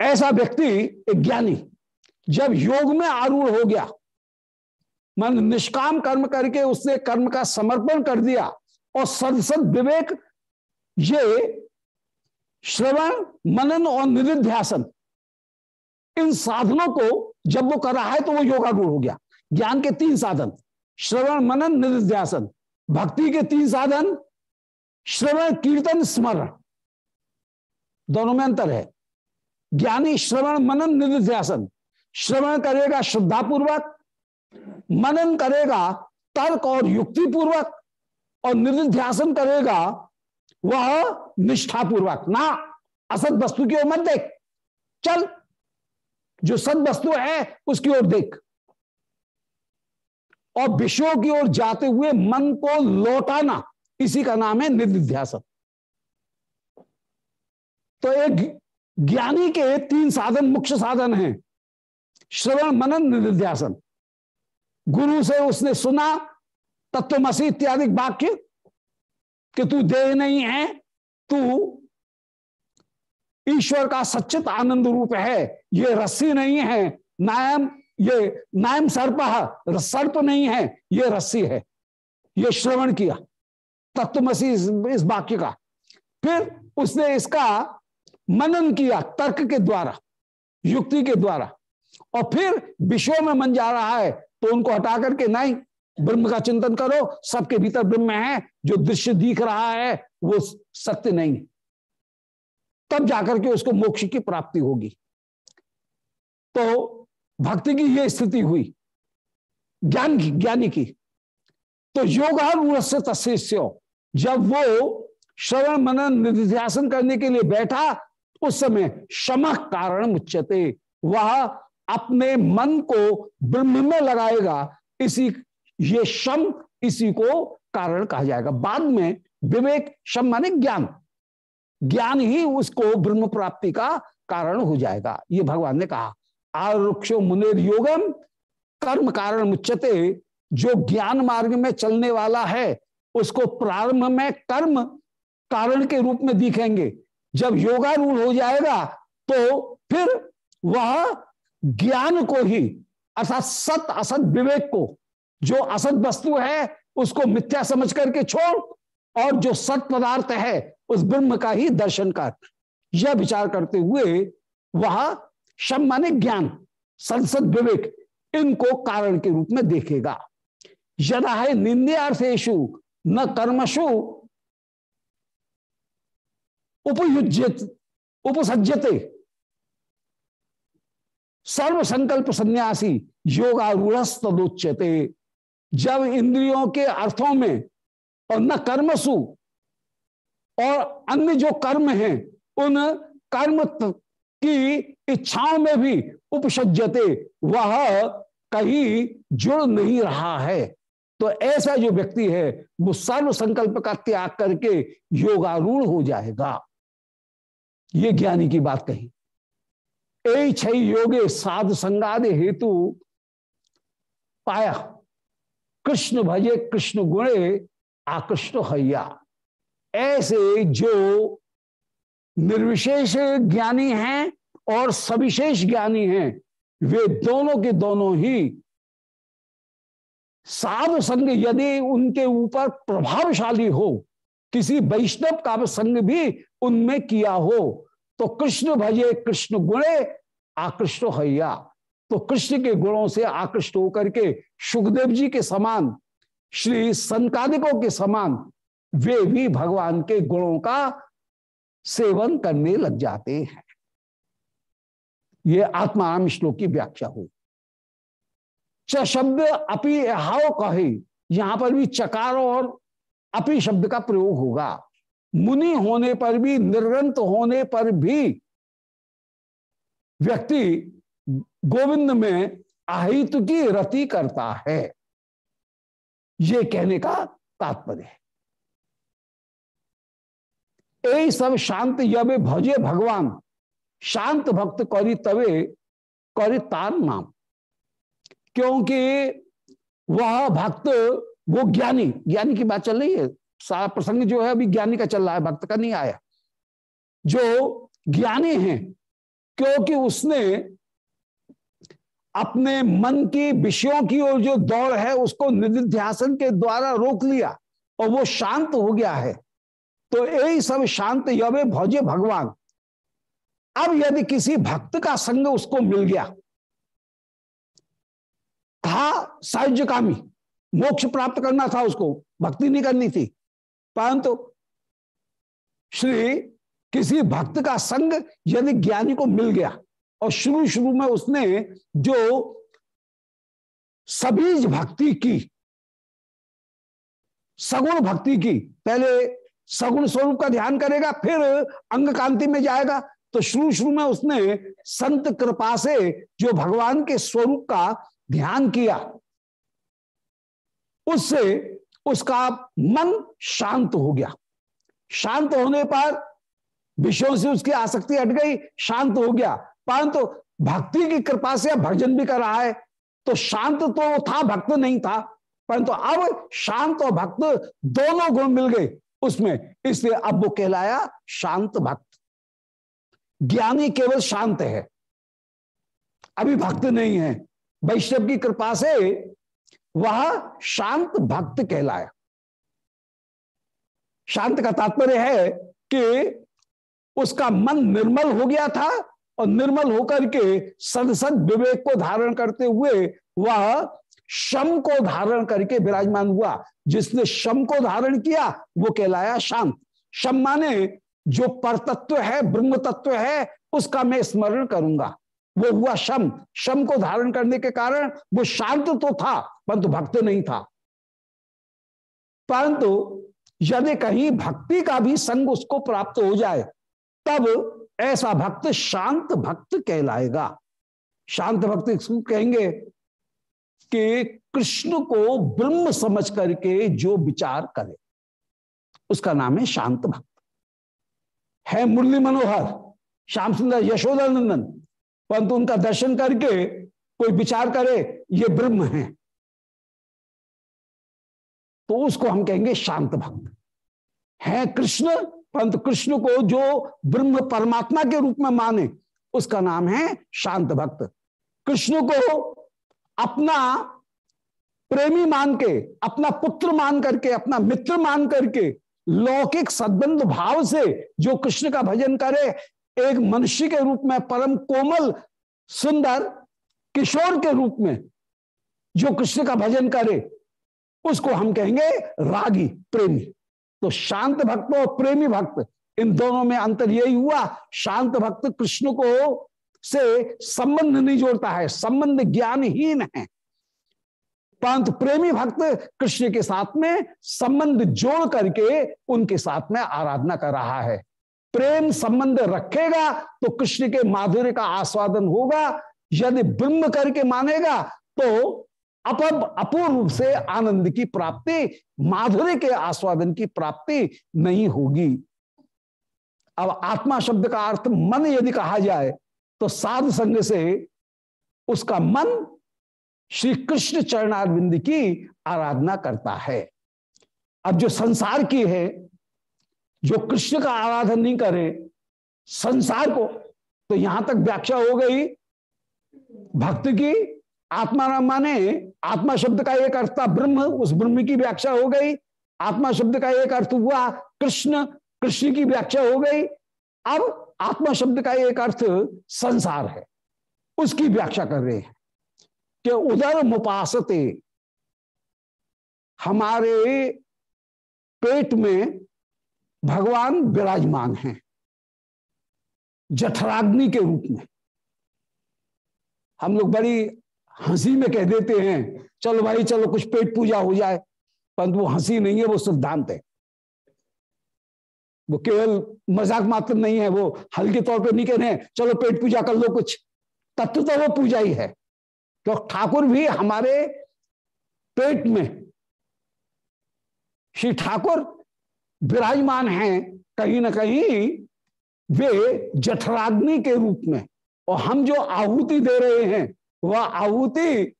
ऐसा व्यक्ति, एक ज्ञानी, जब योग में आरूढ़ हो गया, मन निष्काम कर्म करके उसने कर्म का समर्पण कर दिया, और सदसद विवेक, ये श्रवण, मनन और निधिध्यासन इन साधनों को जब वो कर रहा है तो वो योगारूढ़ हो गया। ज्ञान के तीन साधन, श्रवण, मनन निध्यासन भक्ति के तीन साधन, श्रवण, कीर्तन, स्मरण। दोनों में अंतर है। ज्ञानी श्रवण, मनन निध्यासन श्रवण करेगा श्रद्धापूर्वक, मनन करेगा तर्क और युक्ति पूर्वक और निध्यासन करेगा वह निष्ठापूर्वक। ना, असत वस्तु की ओर मत देख। चल, जो सद वस्तु है, उसकी ओर देख। और विषयों की ओर जाते हुए मन को लौटाना, इसी का नाम है निधिध्यासन। तो एक ज्ञानी के तीन साधन, मुख्य साधन हैं। श्रवण मनन, निधिध्यासन। गुरु से उसने सुना, तत्वमसी इत्यादि वाक्य, कि तू देह नहीं है, तू ईश्वर का सच्चित आनंद रूप है, ये रस्सी नहीं है, नायम ये नायम सर्प सर्प नहीं है ये रस्सी है। ये श्रवण किया तत्वमसी इस, इस वाक्य का। फिर उसने इसका मनन किया तर्क के द्वारा युक्ति के द्वारा। और फिर विषयों में मन जा रहा है तो उनको हटा करके नहीं ब्रह्म का चिंतन करो सबके भीतर ब्रह्म है जो दृश्य दिख रहा है वो सत्य नहीं। तब जाकर के उसको मोक्ष की प्राप्ति होगी। तो भक्ति की यह स्थिति हुई। ज्ञान की, ज्ञानी की। तो योगारूढ़ से जब वो श्रवण मनन निधिध्यासन करने के लिए बैठा, उस समय शम कारण मुच्यते। वह अपने मन को ब्रह्म में लगाएगा, इसी, ये शम इसी को कारण कहा जाएगा। बाद में विवेक शम माने ज्ञान। ज्ञान ही उसको ब्रह्म प्राप्ति का कारण हो जाएगा, ये भगवान ने कहा। आरुक्षो मुनेर योगम, कर्म कारण मुच्यते, जो ज्ञान मार्ग में चलने वाला है, उसको प्रारंभ में कर्म कारण के रूप में दिखेंगे। जब योगारूढ़ हो जाएगा तो फिर वह ज्ञान को ही, अर्थात सत असत विवेक को, जो असत वस्तु है, उसको मिथ्या समझ करके छोड़, और जो सत पदार्थ है, उस ब्रह्म का ही दर्शन कर। यह विचार करते हुए वह शम माने ज्ञान, संसद विवेक, इनको कारण के रूप में देखेगा। यदा है निंदयार्थेशु न कर्मशु उपयुजित उपसज्जते। सर्व संकल्प सन्यासी योगारूढ़ तदोच्यते जब इंद्रियों के अर्थों में, और न कर्मसु, और अन्य जो कर्म हैं, उन कर्म की इच्छाओं में भी उपसजते वह कहीं जुड़ नहीं रहा है। तो ऐसा जो व्यक्ति है, वो सर्व संकल्प का त्याग करके योगारूढ़ हो जाएगा। ये ज्ञानी की बात कही। ए योगे साध संगाद हेतु पाया। कृष्ण भजे, कृष्ण गुणे आकृष्ट हैया ऐसे जो निर्विशेष ज्ञानी हैं और सविशेष ज्ञानी हैं। वे दोनों के दोनों ही साधु संग यदि उनके ऊपर प्रभावशाली हो, किसी वैष्णव का संग भी उनमें किया हो तो कृष्ण भजे, कृष्ण गुणे आकृष्ट हैया। तो कृष्ण के गुणों से आकृष्ट होकर के सुखदेव जी के समान, श्री संकादिकों के समान, वे भी भगवान के गुणों का सेवन करने लग जाते हैं। ये आत्माराम श्लोक की व्याख्या हुई। च शब्द अपि हाव कहे, यहाँ पर भी चकार और अपि शब्द का प्रयोग होगा। मुनि होने पर भी, निर्गंत होने पर भी व्यक्ति गोविंद में आहित की रति करता है। ये कहने का तात्पर्य है। ए सब शांत यवे भजे भगवान। शांत भक्त करी तवे, करी तार नाम। क्योंकि वह भक्त, वो ज्ञानी ज्ञानी की बात चल रही है। सारा प्रसंग जो है अभी ज्ञानी का चल रहा है, भक्त का नहीं आया। जो ज्ञानी है, क्योंकि उसने अपने मन की विषयों की ओर जो दौड़ है, उसको निधिध्यासन के द्वारा रोक लिया और वो शांत हो गया है। तो यही सब शांत यवे भौजे भगवान। अब यदि किसी भक्त का संग उसको मिल गया था साहिज्य कामी मोक्ष प्राप्त करना था उसको, भक्ति नहीं करनी थी। परंतु श्री किसी भक्त का संग यदि ज्ञानी को मिल गया, और शुरू शुरू में उसने जो सबीज भक्ति की, सगुण भक्ति की, पहले सगुण स्वरूप का ध्यान करेगा, फिर अंग कांति में जाएगा। तो शुरू शुरू में उसने संत कृपा से जो भगवान के स्वरूप का ध्यान किया, उससे उसका मन शांत हो गया। शांत होने पर विषयों से उसकी आसक्ति हट गई, शांत हो गया। परंतु तो भक्ति की कृपा से अब भजन भी कर रहा है। तो शांत तो था, भक्त नहीं था, परंतु तो अब शांत और भक्त दोनों गुण मिल गए। उसमें। इसलिए अब वो कहलाया शांत भक्त। ज्ञानी केवल शांत है। अभी भक्त नहीं है। वैष्णव की कृपा से वह शांत भक्त कहलाया। शांत का तात्पर्य है कि उसका मन निर्मल हो गया था और निर्मल होकर के सदसद विवेक को धारण करते हुए वह शम को धारण करके विराजमान हुआ। जिसने शम को धारण किया, वो कहलाया शांत शम माने जो परतत्व है ब्रह्म तत्व है, उसका मैं स्मरण करूँगा। वो हुआ शम। शम को धारण करने के कारण वो शांत तो था, परंतु भक्त नहीं था। परंतु यदि कहीं भक्ति का भी संग उसको प्राप्त हो जाए, तब ऐसा भक्त शांत भक्त कहलाएगा। शांत भक्त कहेंगे कि कृष्ण को ब्रह्म समझ करके जो विचार करे। उसका नाम है शांत भक्त। है मुरली मनोहर, श्याम सुंदर यशोदा नंदन, परंतु उनका दर्शन करके कोई विचार करे, ये ब्रह्म है। तो उसको हम कहेंगे शांत भक्त। है कृष्ण, परंतु कृष्ण को जो ब्रह्म परमात्मा के रूप में माने, उसका नाम है शांत भक्त। कृष्ण को अपना प्रेमी मान के, अपना पुत्र मान करके, अपना मित्र मान करके, लौकिक सद्बंध भाव से जो कृष्ण का भजन करे, एक मनुष्य के रूप में, परम कोमल, सुंदर किशोर के रूप में जो कृष्ण का भजन करे, उसको हम कहेंगे रागी, प्रेमी। तो शांत भक्त और प्रेमी भक्त, इन दोनों में अंतर यही हुआ, शांत भक्त कृष्ण को से संबंध नहीं जोड़ता है, संबंध ज्ञानहीन है। परंतु प्रेमी भक्त कृष्ण के साथ में संबंध जोड़ करके उनके साथ में आराधना कर रहा है। प्रेम संबंध रखेगा तो कृष्ण के माधुर्य का आस्वादन होगा, यदि ब्रह्म करके मानेगा तो अप अपूर्व रूप से आनंद की प्राप्ति, माधुर्य के आस्वादन की प्राप्ति नहीं होगी। अब आत्मा शब्द का अर्थ मन यदि कहा जाए तो साध संग से उसका मन श्री कृष्ण चरणारविंद की आराधना करता है। अब जो संसार की है, जो कृष्ण का आराधन नहीं करे, संसार को तो यहाँ तक व्याख्या हो गई। भक्त की आत्मा माने, आत्मा शब्द का एक अर्थ था ब्रह्म, उस ब्रह्म की व्याख्या हो गई। आत्मा शब्द का एक अर्थ हुआ कृष्ण कृष्ण की व्याख्या हो गई। अब आत्मा शब्द का एक अर्थ संसार है। उसकी व्याख्या कर रहे हैं कि उदर मुपासते हमारे पेट में भगवान विराजमान हैं, जठराग्नि के रूप में। हम लोग बड़ी हँसी में कह देते हैं, चलो भाई, चलो कुछ पेट पूजा हो जाए, परंतु वो हँसी नहीं है, वो सिद्धांत है। वो केवल मज़ाक मात्र नहीं है, वो हल्के तौर पे नहीं कह रहे हैं। चलो पेट पूजा कर लो कुछ। तत्व तो वो पूजा ही है। तो ठाकुर भी हमारे पेट में, श्री ठाकुर विराजमान हैं, कहीं ना कहीं वे जठराग्नि के रूप में। और हम जो आहुति दे रहे हैं, वह आहुति,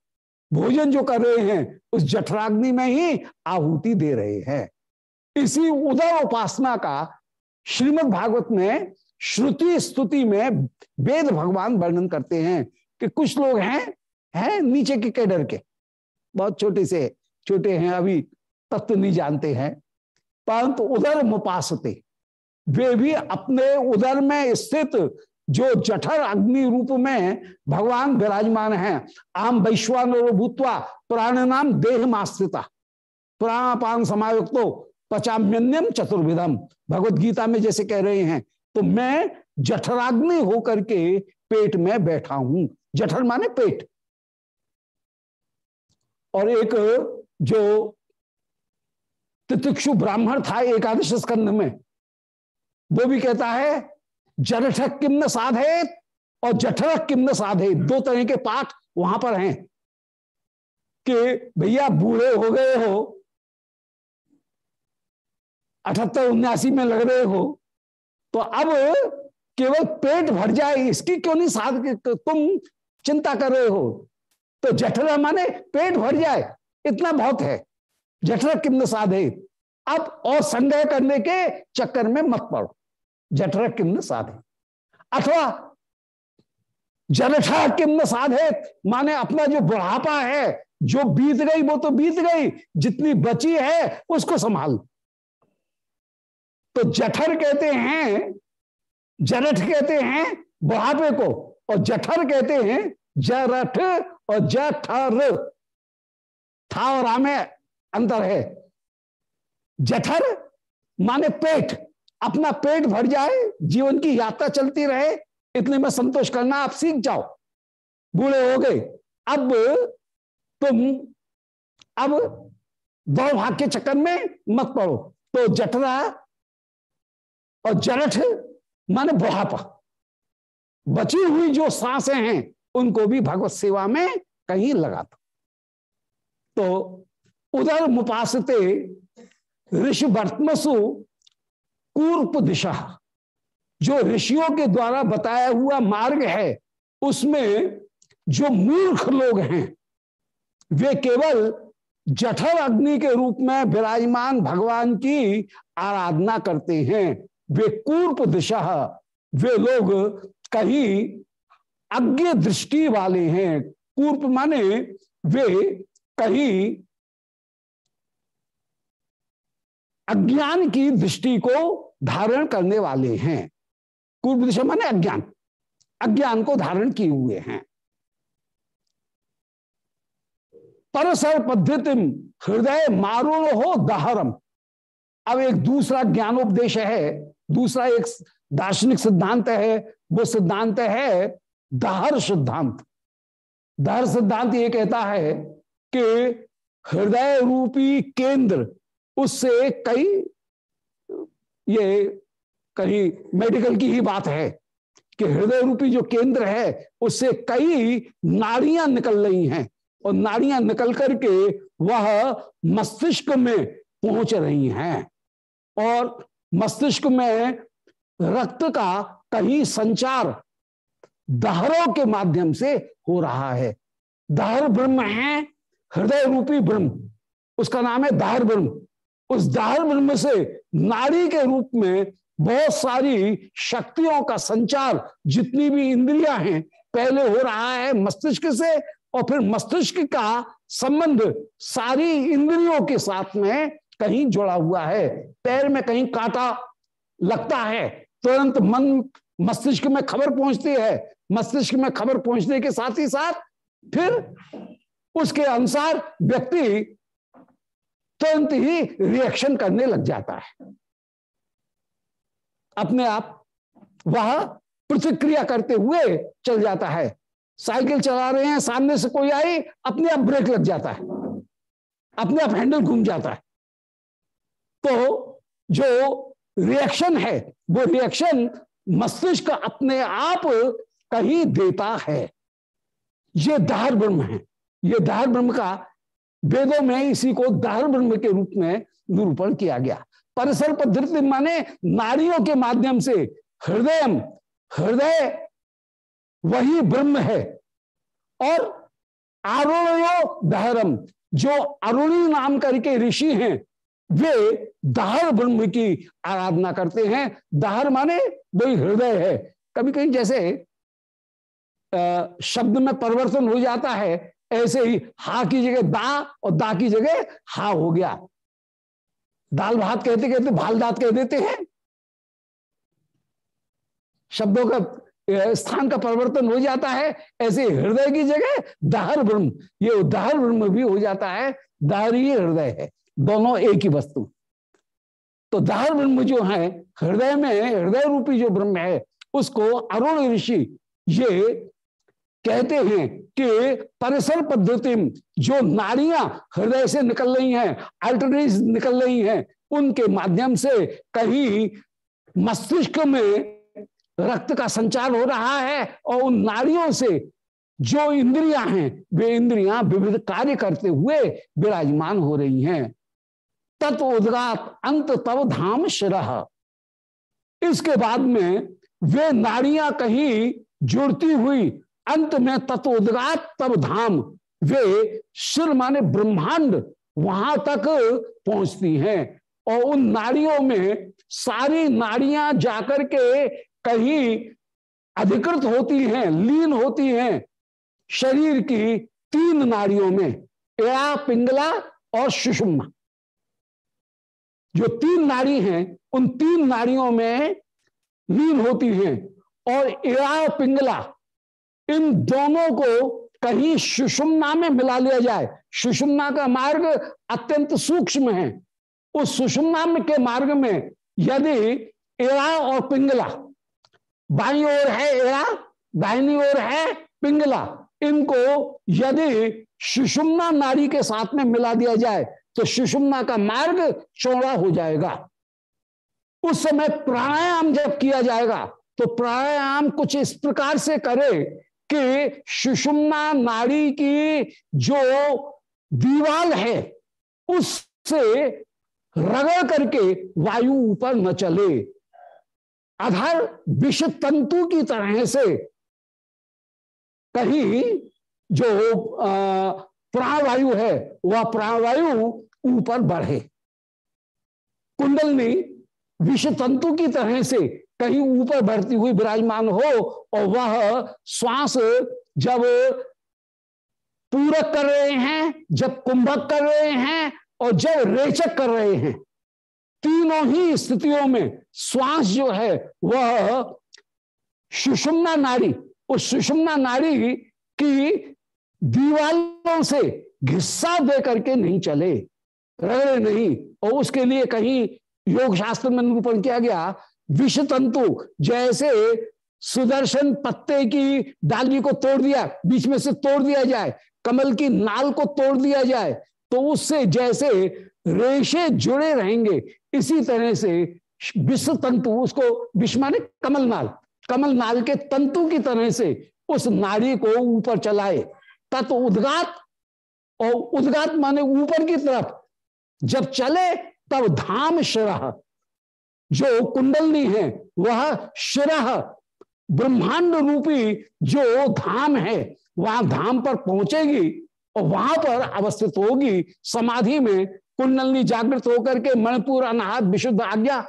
भोजन जो कर रहे हैं, उस जठराग्नि में ही आहुति दे रहे हैं। इसी उदय उपासना का श्रीमद् भागवत में श्रुति स्तुति में वेद भगवान वर्णन करते हैं कि कुछ लोग हैं हैं नीचे के कैडर के। बहुत छोटे से, छोटे हैं, अभी तत्व नहीं जानते हैं। परंतु उदर मुपासते। वे भी अपने उदर में स्थित जो जठर अग्नि रूप में भगवान विराजमान हैं, आम वैश्वान भूतवा प्राण नाम देह मास्थिता प्राणापान समायुक्तो पचाम्यन्यम चतुर्विधम भगवत गीता में जैसे कह रहे हैं तो मैं जठराग्नि होकर के पेट में बैठा हूँ। जठर माने पेट। और एक जो तितिक्षु ब्राह्मण था एकादश स्कंध में, वो भी कहता है जठक किम न साधे और जठरक किम न साधे दो तरह के पाठ वहाँ पर हैं कि भैया बूढ़े हो गए हो अठहत्तर उन्यासी में लग रहे हो। तो अब केवल पेट भर जाए, इसकी क्यों नहीं साध तुम चिंता कर रहे हो? तो जठरा माने पेट भर जाए, इतना बहुत है। जठरा किम साधे। अब और संग्रह करने के चक्कर में मत पड़ो। जठरा किम साधे। अथवा जठरा किम साधे माने अपना जो बुढ़ापा है, जो बीत गई, वो तो बीत गई, जितनी बची है, उसको संभाल। तो जठर कहते हैं जरठ कहते हैं बुढ़ापे को, और जठर कहते हैं जरठ और जठर। था और आमे अंतर है। जठर माने पेट, अपना पेट भर जाए, जीवन की यात्रा चलती रहे, इतने में संतोष करना, आप सीख जाओ। बूढ़े हो गए। अब तुम, अब दौड़ भाग के चक्कर में मत पड़ो। तो जठरा और जरठ माने बुढ़ापा। बची हुई जो साँसें हैं, उनको भी भगवत सेवा में कहीं लगा दो तो उधर मुपासते ऋषि वर्तमसु कूर्प दिशा जो ऋषियों के द्वारा बताया हुआ मार्ग है, उसमें जो मूर्ख लोग हैं, वे केवल जठर अग्नि के रूप में विराजमान भगवान की आराधना करते हैं। वे कूर्प दिशा, वे लोग कहीं अज्ञ दृष्टि वाले हैं। कूर्प माने वे कहीं अज्ञान की दृष्टि को धारण करने वाले हैं। कूर्प दिशा माने अज्ञान। अज्ञान को धारण किए हुए हैं। परसर पद्धति हृदय मारुण हो दहरम। अब एक दूसरा ज्ञानोपदेश है। दूसरा एक दार्शनिक सिद्धांत है, वो सिद्धांत है दहर सिद्धांत। दहर सिद्धांत ये कहता है कि हृदय रूपी केंद्र, उससे कई, ये कहीं मेडिकल की ही बात है कि हृदय रूपी जो केंद्र है, उससे कई नाड़ियाँ निकल रही हैं और नाड़ियाँ निकल करके वह मस्तिष्क में पहुँच रही हैं। और मस्तिष्क में रक्त का कहीं संचार दहरों के माध्यम से हो रहा है। दहर ब्रह्म है, हृदय रूपी ब्रह्म। उसका नाम है दाहर ब्रह्म। उस दाहर ब्रह्म से नाड़ी के रूप में बहुत सारी शक्तियों का संचार, जितनी भी इंद्रियाँ हैं, पहले हो रहा है मस्तिष्क से और फिर मस्तिष्क का संबंध सारी इंद्रियों के साथ में कहीं जुड़ा हुआ है, पैर में कहीं कांटा लगता है, तुरंत मन, मस्तिष्क में खबर पहुँचती है, मस्तिष्क में खबर पहुँचने के साथ ही साथ फिर उसके अनुसार व्यक्ति तुरंत ही रिएक्शन करने लग जाता है। अपने आप वह प्रतिक्रिया करते हुए चल जाता है। साइकिल चला रहे हैं, सामने से कोई आई, अपने आप ब्रेक लग जाता है। अपने आप हैंडल घूम जाता है। तो जो रिएक्शन है, वो रिएक्शन मस्तिष्क अपने आप कहीं देता है। ये दाहर ब्रह्म है। ये दाहर ब्रह्म का वेदों में इसी को दाहर ब्रह्म के रूप में निरूपण किया गया। परिसर पद्धति माने नारियों के माध्यम से हृदय हृदय वही ब्रह्म है। और आरुणयो दहरम, जो अरुणी नाम करके ऋषि हैं वे दाहर ब्रह्म की आराधना करते हैं। दाहर माने वही हृदय है। कभी कभी जैसे शब्द में परिवर्तन हो जाता है, ऐसे ही हा की जगह दा और दा की जगह हा हो गया। दाल भात कहते कहते भाल दात कह देते हैं। शब्दों का स्थान का परिवर्तन हो जाता है। ऐसे हृदय की जगह दहर ब्रह्म। ये दहर ब्रह्म भी हो जाता है। दहर हृदय है। दोनों एक ही वस्तु। तो दहर ब्रह्म जो है, हृदय में हृदय रूपी जो ब्रह्म है, उसको अरुण ऋषि ये कहते हैं कि परिसर पद्धति जो नाड़ियाँ हृदय से निकल रही हैं अल्टरनेट निकल रही हैं, उनके माध्यम से कहीं मस्तिष्क में रक्त का संचार हो रहा है और उन नाड़ियों से जो इंद्रियाँ हैं, वे इंद्रियाँ विविध कार्य करते हुए विराजमान हो रही हैं। तत्व उदगात, अंत तव धाम शिरह इसके बाद में वे नाड़ियाँ कहीं जुड़ती हुई, अंत में तत्वोदगात तब धाम, वे शिर माने ब्रह्मांड, वहाँ तक पहुँचती हैं। और उन नाड़ियों में सारी नाड़ियाँ जाकर के कहीं अधिकृत होती हैं, लीन होती हैं। शरीर की तीन नाड़ियों में, एड़ा, पिंगला और सुषुम्ना। जो तीन नाड़ी हैं, उन तीन नाड़ियों में लीन होती हैं। और इड़ा पिंगला, इन दोनों को कहीं सुषुम्ना में मिला लिया जाए। सुषुम्ना का मार्ग अत्यंत सूक्ष्म है। उस सुषुम्ना के मार्ग में यदि एड़ा और पिंगला, बाई ओर है एड़ा दाहिनी ओर है पिंगला, इनको यदि सुषुम्ना नाड़ी के साथ में मिला दिया जाए तो सुषुम्ना का मार्ग चौड़ा हो जाएगा। उस समय प्राणायाम जब किया जाएगा तो प्राणायाम कुछ इस प्रकार से करे कि सुषुम्ना नाड़ी की जो दीवाल है, उससे रगड़ करके वायु ऊपर न चले। अधर विष तंतु की तरह से कहीं जो प्राणवायु है, वह प्राणवायु ऊपर बढ़े। कुंडलनी विष तंतु की तरह से कहीं ऊपर बढ़ती हुई विराजमान हो और वह श्वास जब पूरक कर रहे हैं, जब कुंभक कर रहे हैं और जब रेचक कर रहे हैं, तीनों ही स्थितियों में श्वास जो है, वह सुषुम्ना नाड़ी उस सुषुम्ना नाड़ी की दीवालों से घिस्सा दे करके नहीं चले। रगड़े नहीं, और उसके लिए कहीं योग शास्त्र में निरूपण किया गया विष तंतु जैसे सुदर्शन पत्ते की डाली को तोड़ दिया, बीच में से तोड़ दिया जाए, कमल की नाल को तोड़ दिया जाए तो उससे जैसे रेशे जुड़े रहेंगे, इसी तरह से विश्व तंतु उसको विश्व माने कमल नाल कमल नाल के तंतु की तरह से उस नाड़ी को ऊपर चलाए। तत् उदगात और उद्गात माने ऊपर की तरफ़। जब चले, तब धाम शिरा। जो कुंडलनी है, वह शिरा। ब्रह्मांड रूपी जो धाम है, वहाँ धाम पर पहुंचेगी और वहाँ पर अवस्थित होगी। समाधि में कुंडलनी जागृत होकर के मणिपुर अनाहत विशुद्ध आज्ञा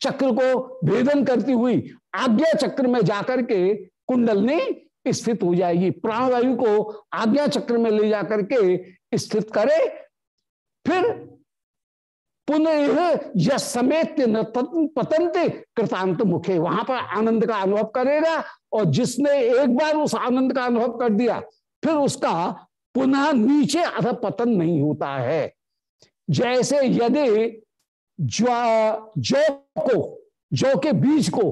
चक्र को भेदन करती हुई आज्ञा चक्र में जाकर के कुंडलनी स्थित हो जाएगी। प्राणवायु को आज्ञा चक्र में ले जाकर के स्थित करे, फिर पुनः यह समेत पतंत कृतांत मुखे। वहाँ पर आनंद का अनुभव करेगा और जिसने एक बार उस आनंद का अनुभव कर दिया, फिर उसका पुनः नीचे अध पतन नहीं होता है। जैसे यदि जौ को जौ के बीज को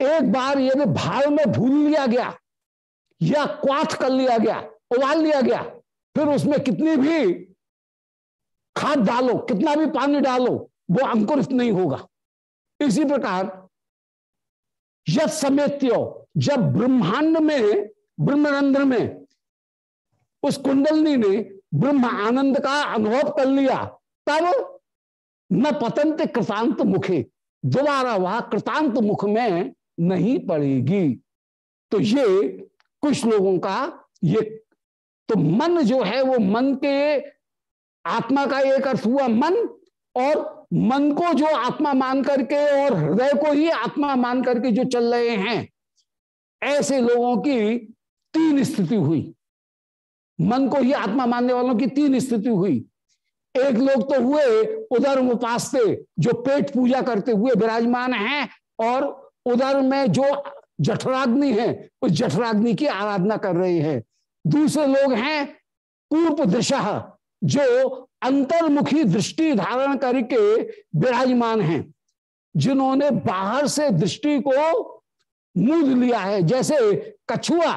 एक बार यदि भाव में भूल लिया गया या क्वाथ कर लिया गया, उबाल लिया गया, फिर उसमें कितनी भी खाद डालो, कितना भी पानी डालो, वो अंकुरित नहीं होगा। इसी प्रकार यद समेत्यो, जब ब्रह्मांड में ब्रह्मरंध्र में, उस कुंडलनी ने ब्रह्म आनंद का अनुभव कर लिया, तब न पतंत कृतांत मुखे, दोबारा वह कृतांत मुख में नहीं पड़ेगी। तो ये कुछ लोगों का ये तो मन जो है वो मन के आत्मा का एक अर्थ हुआ मन, और मन को जो आत्मा मान करके और हृदय को ही आत्मा मान करके जो चल रहे हैं, ऐसे लोगों की तीन स्थिति हुई। मन को ही आत्मा मानने वालों की तीन स्थिति हुई। एक लोग तो हुए उधर उपास जो पेट पूजा करते हुए विराजमान हैं, और उधर में जो जठराग्नि है, उस जठराग्नि की आराधना कर रहे हैं। दूसरे लोग हैं कूप दिशा जो अंतर्मुखी दृष्टि धारण करके विराजमान हैं, जिन्होंने बाहर से दृष्टि को मूद लिया है। जैसे कछुआ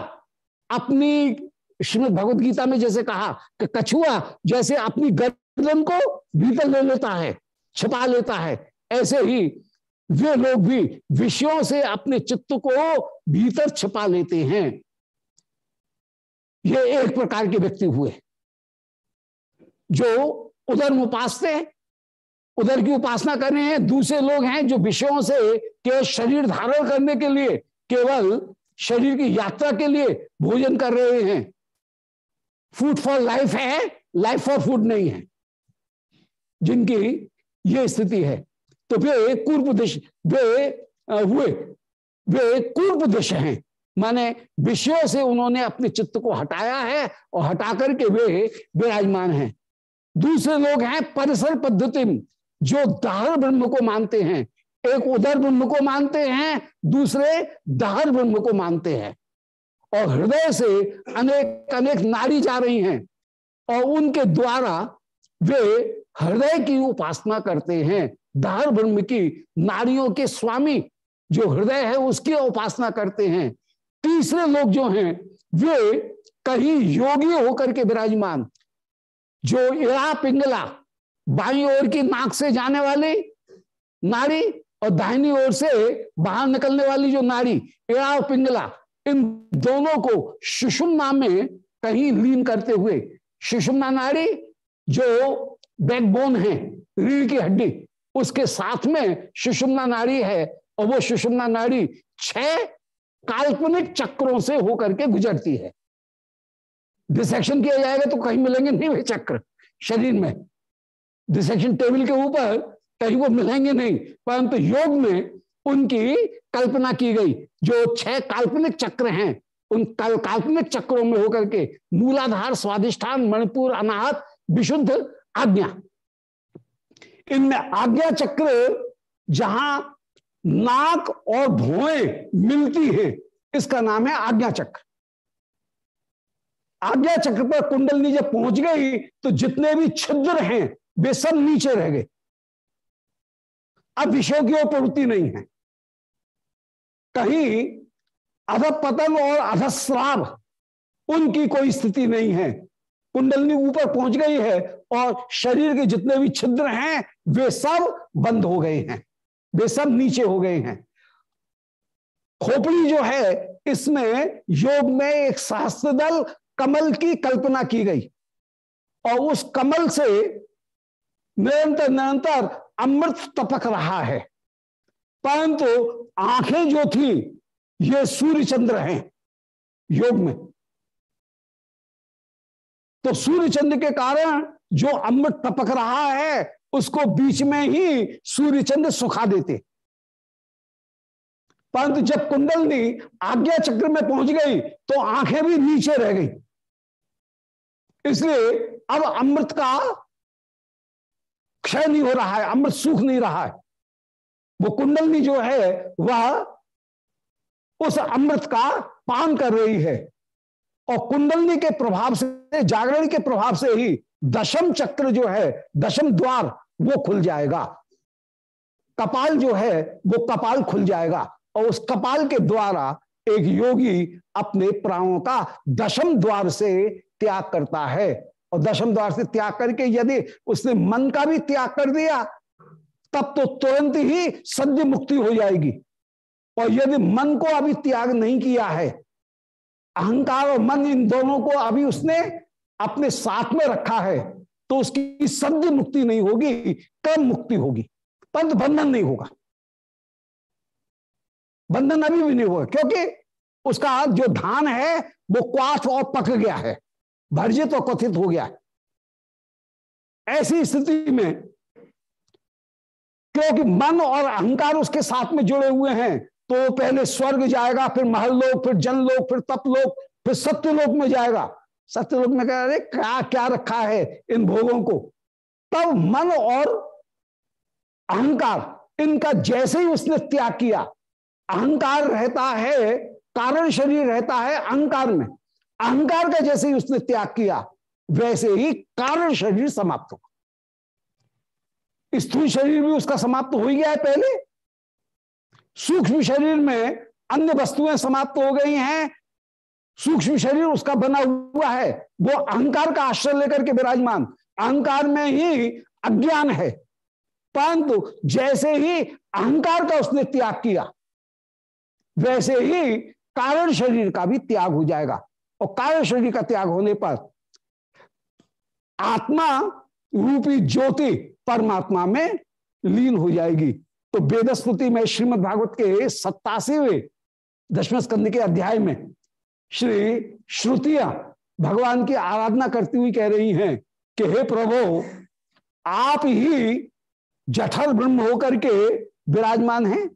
अपनी, श्रीमद भगवत गीता में जैसे कहा कि कछुआ जैसे अपनी गर्दन को भीतर ले लेता है, छिपा लेता है, ऐसे ही वे लोग भी विषयों से अपने चित्त को भीतर छिपा लेते हैं। ये एक प्रकार के व्यक्ति हुए, जो उधर उपास उधर की उपासना कर रहे हैं। दूसरे लोग हैं जो विषयों से केवल शरीर धारण करने के लिए, केवल शरीर की यात्रा के लिए भोजन कर रहे हैं। फ़ूड फॉर लाइफ है लाइफ फॉर फ़ूड नहीं है। जिनकी ये स्थिति है। तो वे पूर्व दिश, वे हुए। वे पूर्व दिश हैं। माने विषयों से उन्होंने अपने चित्त को हटाया है और हटा करके वे विराजमान हैं। दूसरे लोग हैं परिसर पद्धति जो दाहर ब्रह्म को मानते हैं। एक उदर ब्रह्म को मानते हैं, दूसरे दाहर ब्रह्म को मानते हैं। और हृदय से अनेक अनेक नारी जा रही हैं और उनके द्वारा वे हृदय की उपासना करते हैं। दाहर ब्रह्म की नारियों के स्वामी जो हृदय है, उसकी उपासना करते हैं। तीसरे लोग जो हैं, वे कहीं योगी होकर के विराजमान। जो इरा पिंगला, बाई ओर की नाक से जाने वाली नारी और दाहिनी ओर से बाहर निकलने वाली जो नारी इरा पिंगला, इन दोनों को सुषुम्ना में कहीं लीन करते हुए, सुषुम्ना नारी जो बैकबोन है, रीढ़ की हड्डी उसके साथ में सुषुम्ना नाड़ी है और वो सुषुम्ना नाड़ी छह काल्पनिक चक्रों से होकर के गुजरती है। डिसेक्शन किया जाएगा तो कहीं मिलेंगे नहीं वे चक्र, शरीर में। डिसेक्शन टेबल के ऊपर कहीं वो मिलेंगे नहीं, परंतु योग में उनकी कल्पना की गई। जो छह काल्पनिक चक्र हैं, उन काल्पनिक चक्रों में होकर के मूलाधार, स्वादिष्ठान, मणिपुर, अनाहत, विशुद्ध आज्ञा इनमें आज्ञा चक्र जहाँ नाक और भुए मिलती है, इसका नाम है आज्ञा चक्र। आज्ञा चक्र पर कुंडलनी जब पहुँच गई तो जितने भी छिद्र हैं, वे सब नीचे रह गए। अब विषयों की ओर प्रवृत्ति नहीं है। कहीं अध पतन और अधस्राव, उनकी कोई स्थिति नहीं है। कुंडलनी ऊपर पहुँच गई है और शरीर के जितने भी छिद्र हैं, वे सब बंद हो गए हैं। वे सब नीचे हो गए हैं। खोपड़ी जो है, इसमें योग में एक सहस्त्र दल कमल की कल्पना की गई। और उस कमल से निरंतर निरंतर अमृत टपक रहा है। परंतु आँखें जो थी, ये सूर्य चंद्र हैं योग में। तो सूर्य चंद्र के कारण जो अमृत टपक रहा है, उसको बीच में ही सूर्य चंद्र सुखा देते। परंतु जब कुंडलनी आज्ञा चक्र में पहुँच गई तो आँखें भी नीचे रह गई। इसलिए अब अमृत का क्षय नहीं हो रहा है, अमृत सूख नहीं रहा है। वो कुंडलनी जो है, वह उस अमृत का पान कर रही है। और कुंडलनी के प्रभाव से जागरण के प्रभाव से ही दशम चक्र जो है, दशम द्वार वो खुल जाएगा। कपाल जो है, वो कपाल खुल जाएगा और उस कपाल के द्वारा एक योगी अपने प्राणों का दशम द्वार से त्याग करता है। और दशम द्वार से त्याग करके यदि उसने मन का भी त्याग कर दिया, तब तो तुरंत ही सद्य मुक्ति हो जाएगी। और यदि मन को अभी त्याग नहीं किया है अहंकार और मन इन दोनों को अभी उसने अपने साथ में रखा है तो उसकी सद्य मुक्ति नहीं होगी कम मुक्ति होगी परंतु बंधन नहीं होगा। बंधन अभी भी नहीं होगा क्योंकि उसका जो धान है, वो क्वाथ और पक गया है भर्जित और कथित हो गया। है ऐसी स्थिति में, क्योंकि मन और अहंकार उसके साथ में जुड़े हुए हैं तो पहले स्वर्ग जाएगा, फिर महल लोग, फिर जन लोग, फिर तप लोग, फिर सत्य लोक में जाएगा। सत्य लोक में कह रहे, क्या क्या रखा है इन भोगों को? तब मन और अहंकार, इनका जैसे ही उसने त्याग किया, अहंकार रहता है, कारण शरीर रहता है अहंकार में। अहंकार का जैसे ही उसने त्याग किया, वैसे ही कारण शरीर समाप्त होगा। स्थूल शरीर भी उसका समाप्त हो ही गया है पहले सूक्ष्म शरीर में अन्य वस्तुएँ समाप्त हो गई हैं। सूक्ष्म शरीर उसका बना हुआ है। वो अहंकार का आश्रय लेकर के विराजमान। अहंकार में ही अज्ञान है। परंतु जैसे ही अहंकार का उसने त्याग किया, वैसे ही कारण शरीर का भी त्याग हो जाएगा। और कारण शरीर का त्याग होने पर आत्मा रूपी ज्योति परमात्मा में लीन हो जाएगी। तो वेदस्तुति में श्रीमद भागवत के सत्तासीवे दशम स्कंद के अध्याय में श्री श्रुतियाँ भगवान की आराधना करती हुई कह रही हैं कि हे प्रभु, आप ही जठर ब्रह्म होकर के विराजमान हैं।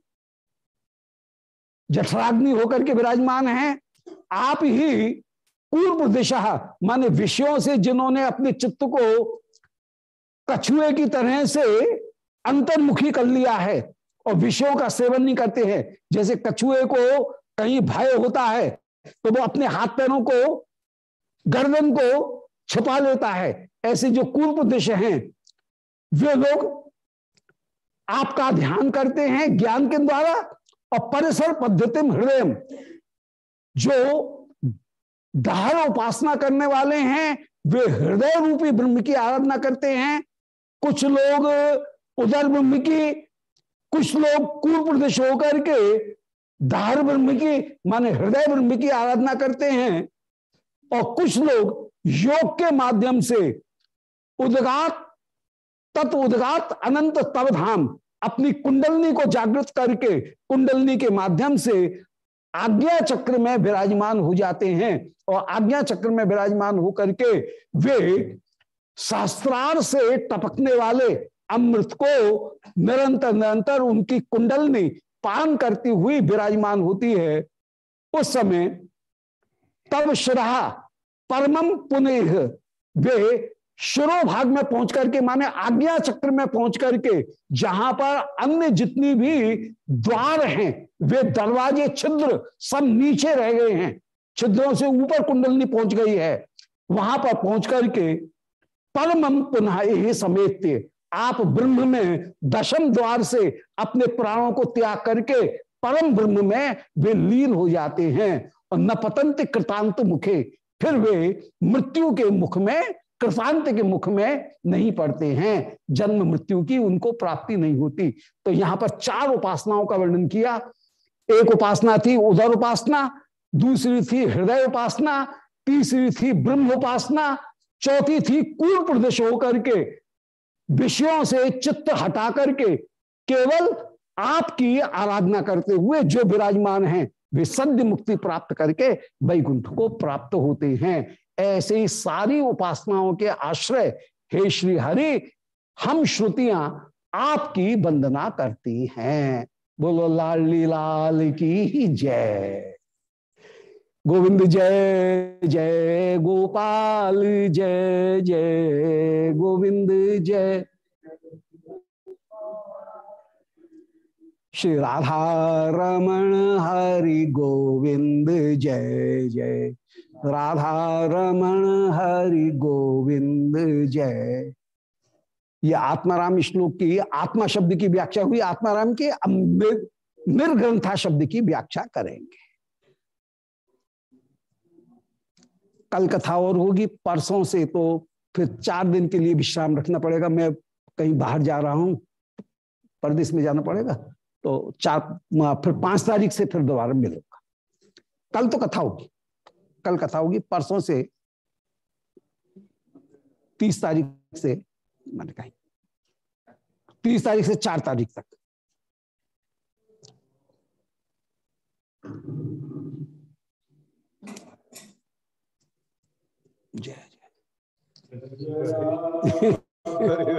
जठराग्नि होकर के विराजमान हैं। आप ही पूर्व दिशा, माने विषयों से जिन्होंने अपने चित्त को कछुए की तरह से अंतर्मुखी कर लिया है और विषयों का सेवन नहीं करते हैं। जैसे कछुए को कहीं भय होता है तो वो अपने हाथ पैरों को, गर्दन को छुपा लेता है। ऐसे जो कूर्प दिश हैं, वे लोग आपका ध्यान करते हैं ज्ञान के द्वारा और परिसर पद्धति हृदय जो दहर उपासना करने वाले हैं, वे हृदय रूपी ब्रह्म की आराधना करते हैं। कुछ लोग उदर ब्रह्म की कुछ लोग कूल प्रदेश होकर के धार ब्रह्म की माने हृदय ब्रह्म की आराधना करते हैं, और कुछ लोग योग के माध्यम से उदगात, तत् उदगात अनंत तव धाम, अपनी कुंडलनी को जागृत करके, कुंडलनी के माध्यम से आज्ञा चक्र में विराजमान हो जाते हैं, और आज्ञा चक्र में विराजमान होकर के वे शास्त्रार से टपकने वाले अमृत को निरंतर निरंतर उनकी कुंडलनी पान करती हुई विराजमान होती है। उस समय तब श्रहा परमम पुनः वे शुरो भाग में पहुँच करके, माने आज्ञा चक्र में पहुँच करके, जहाँ पर अन्य जितनी भी द्वार हैं, वे दरवाजे छिद्र सब नीचे रह गए हैं। छिद्रों से ऊपर कुंडलनी पहुँच गई है। वहाँ पर पहुँच करके परम पुनः समेत आप ब्रह्म में दशम द्वार से अपने प्राणों को त्याग करके परम ब्रह्म में वे लीन हो जाते हैं और न पतंत कृतांत मुखे, फिर वे मृत्यु के मुख में, कृतांत के मुख में नहीं पड़ते हैं। जन्म मृत्यु की उनको प्राप्ति नहीं होती। तो यहाँ पर चार उपासनाओं का वर्णन किया। एक उपासना थी उदर उपासना, दूसरी थी हृदय उपासना, तीसरी थी ब्रह्म उपासना, चौथी थी कूल प्रदेश होकर के विषयों से चित्त हटा करके केवल आपकी आराधना करते हुए जो विराजमान हैं, वे सद्य मुक्ति प्राप्त करके वैकुंठ को प्राप्त होते हैं। ऐसे ही सारी उपासनाओं के आश्रय, हे श्री हरि, हम श्रुतियाँ आपकी वंदना करती हैं। बोलो लाली लाल की जय। गोविंद जय जय गोपाल, जय जय गोविंद, जय। श्री राधा रमण हरि गोविंद, जय जय। राधा रमण हरि गोविंद, जय। ये आत्माराम श्लोक की आत्मा शब्द की व्याख्या हुई। आत्माराम की निर्ग्रंथा शब्द की व्याख्या करेंगे। कल कथा और होगी, परसों से तो फिर चार दिन के लिए विश्राम रखना पड़ेगा। मैं कहीं बाहर जा रहा हूँ, परदेश में जाना पड़ेगा तो चार फिर पाँच तारीख से फिर दोबारा मिलूँगा। कल तो कथा होगी, कल कथा होगी, परसों से तीस तारीख से, मैंने कहा, तीस तारीख से चार तारीख तक। जय जय [laughs] [laughs]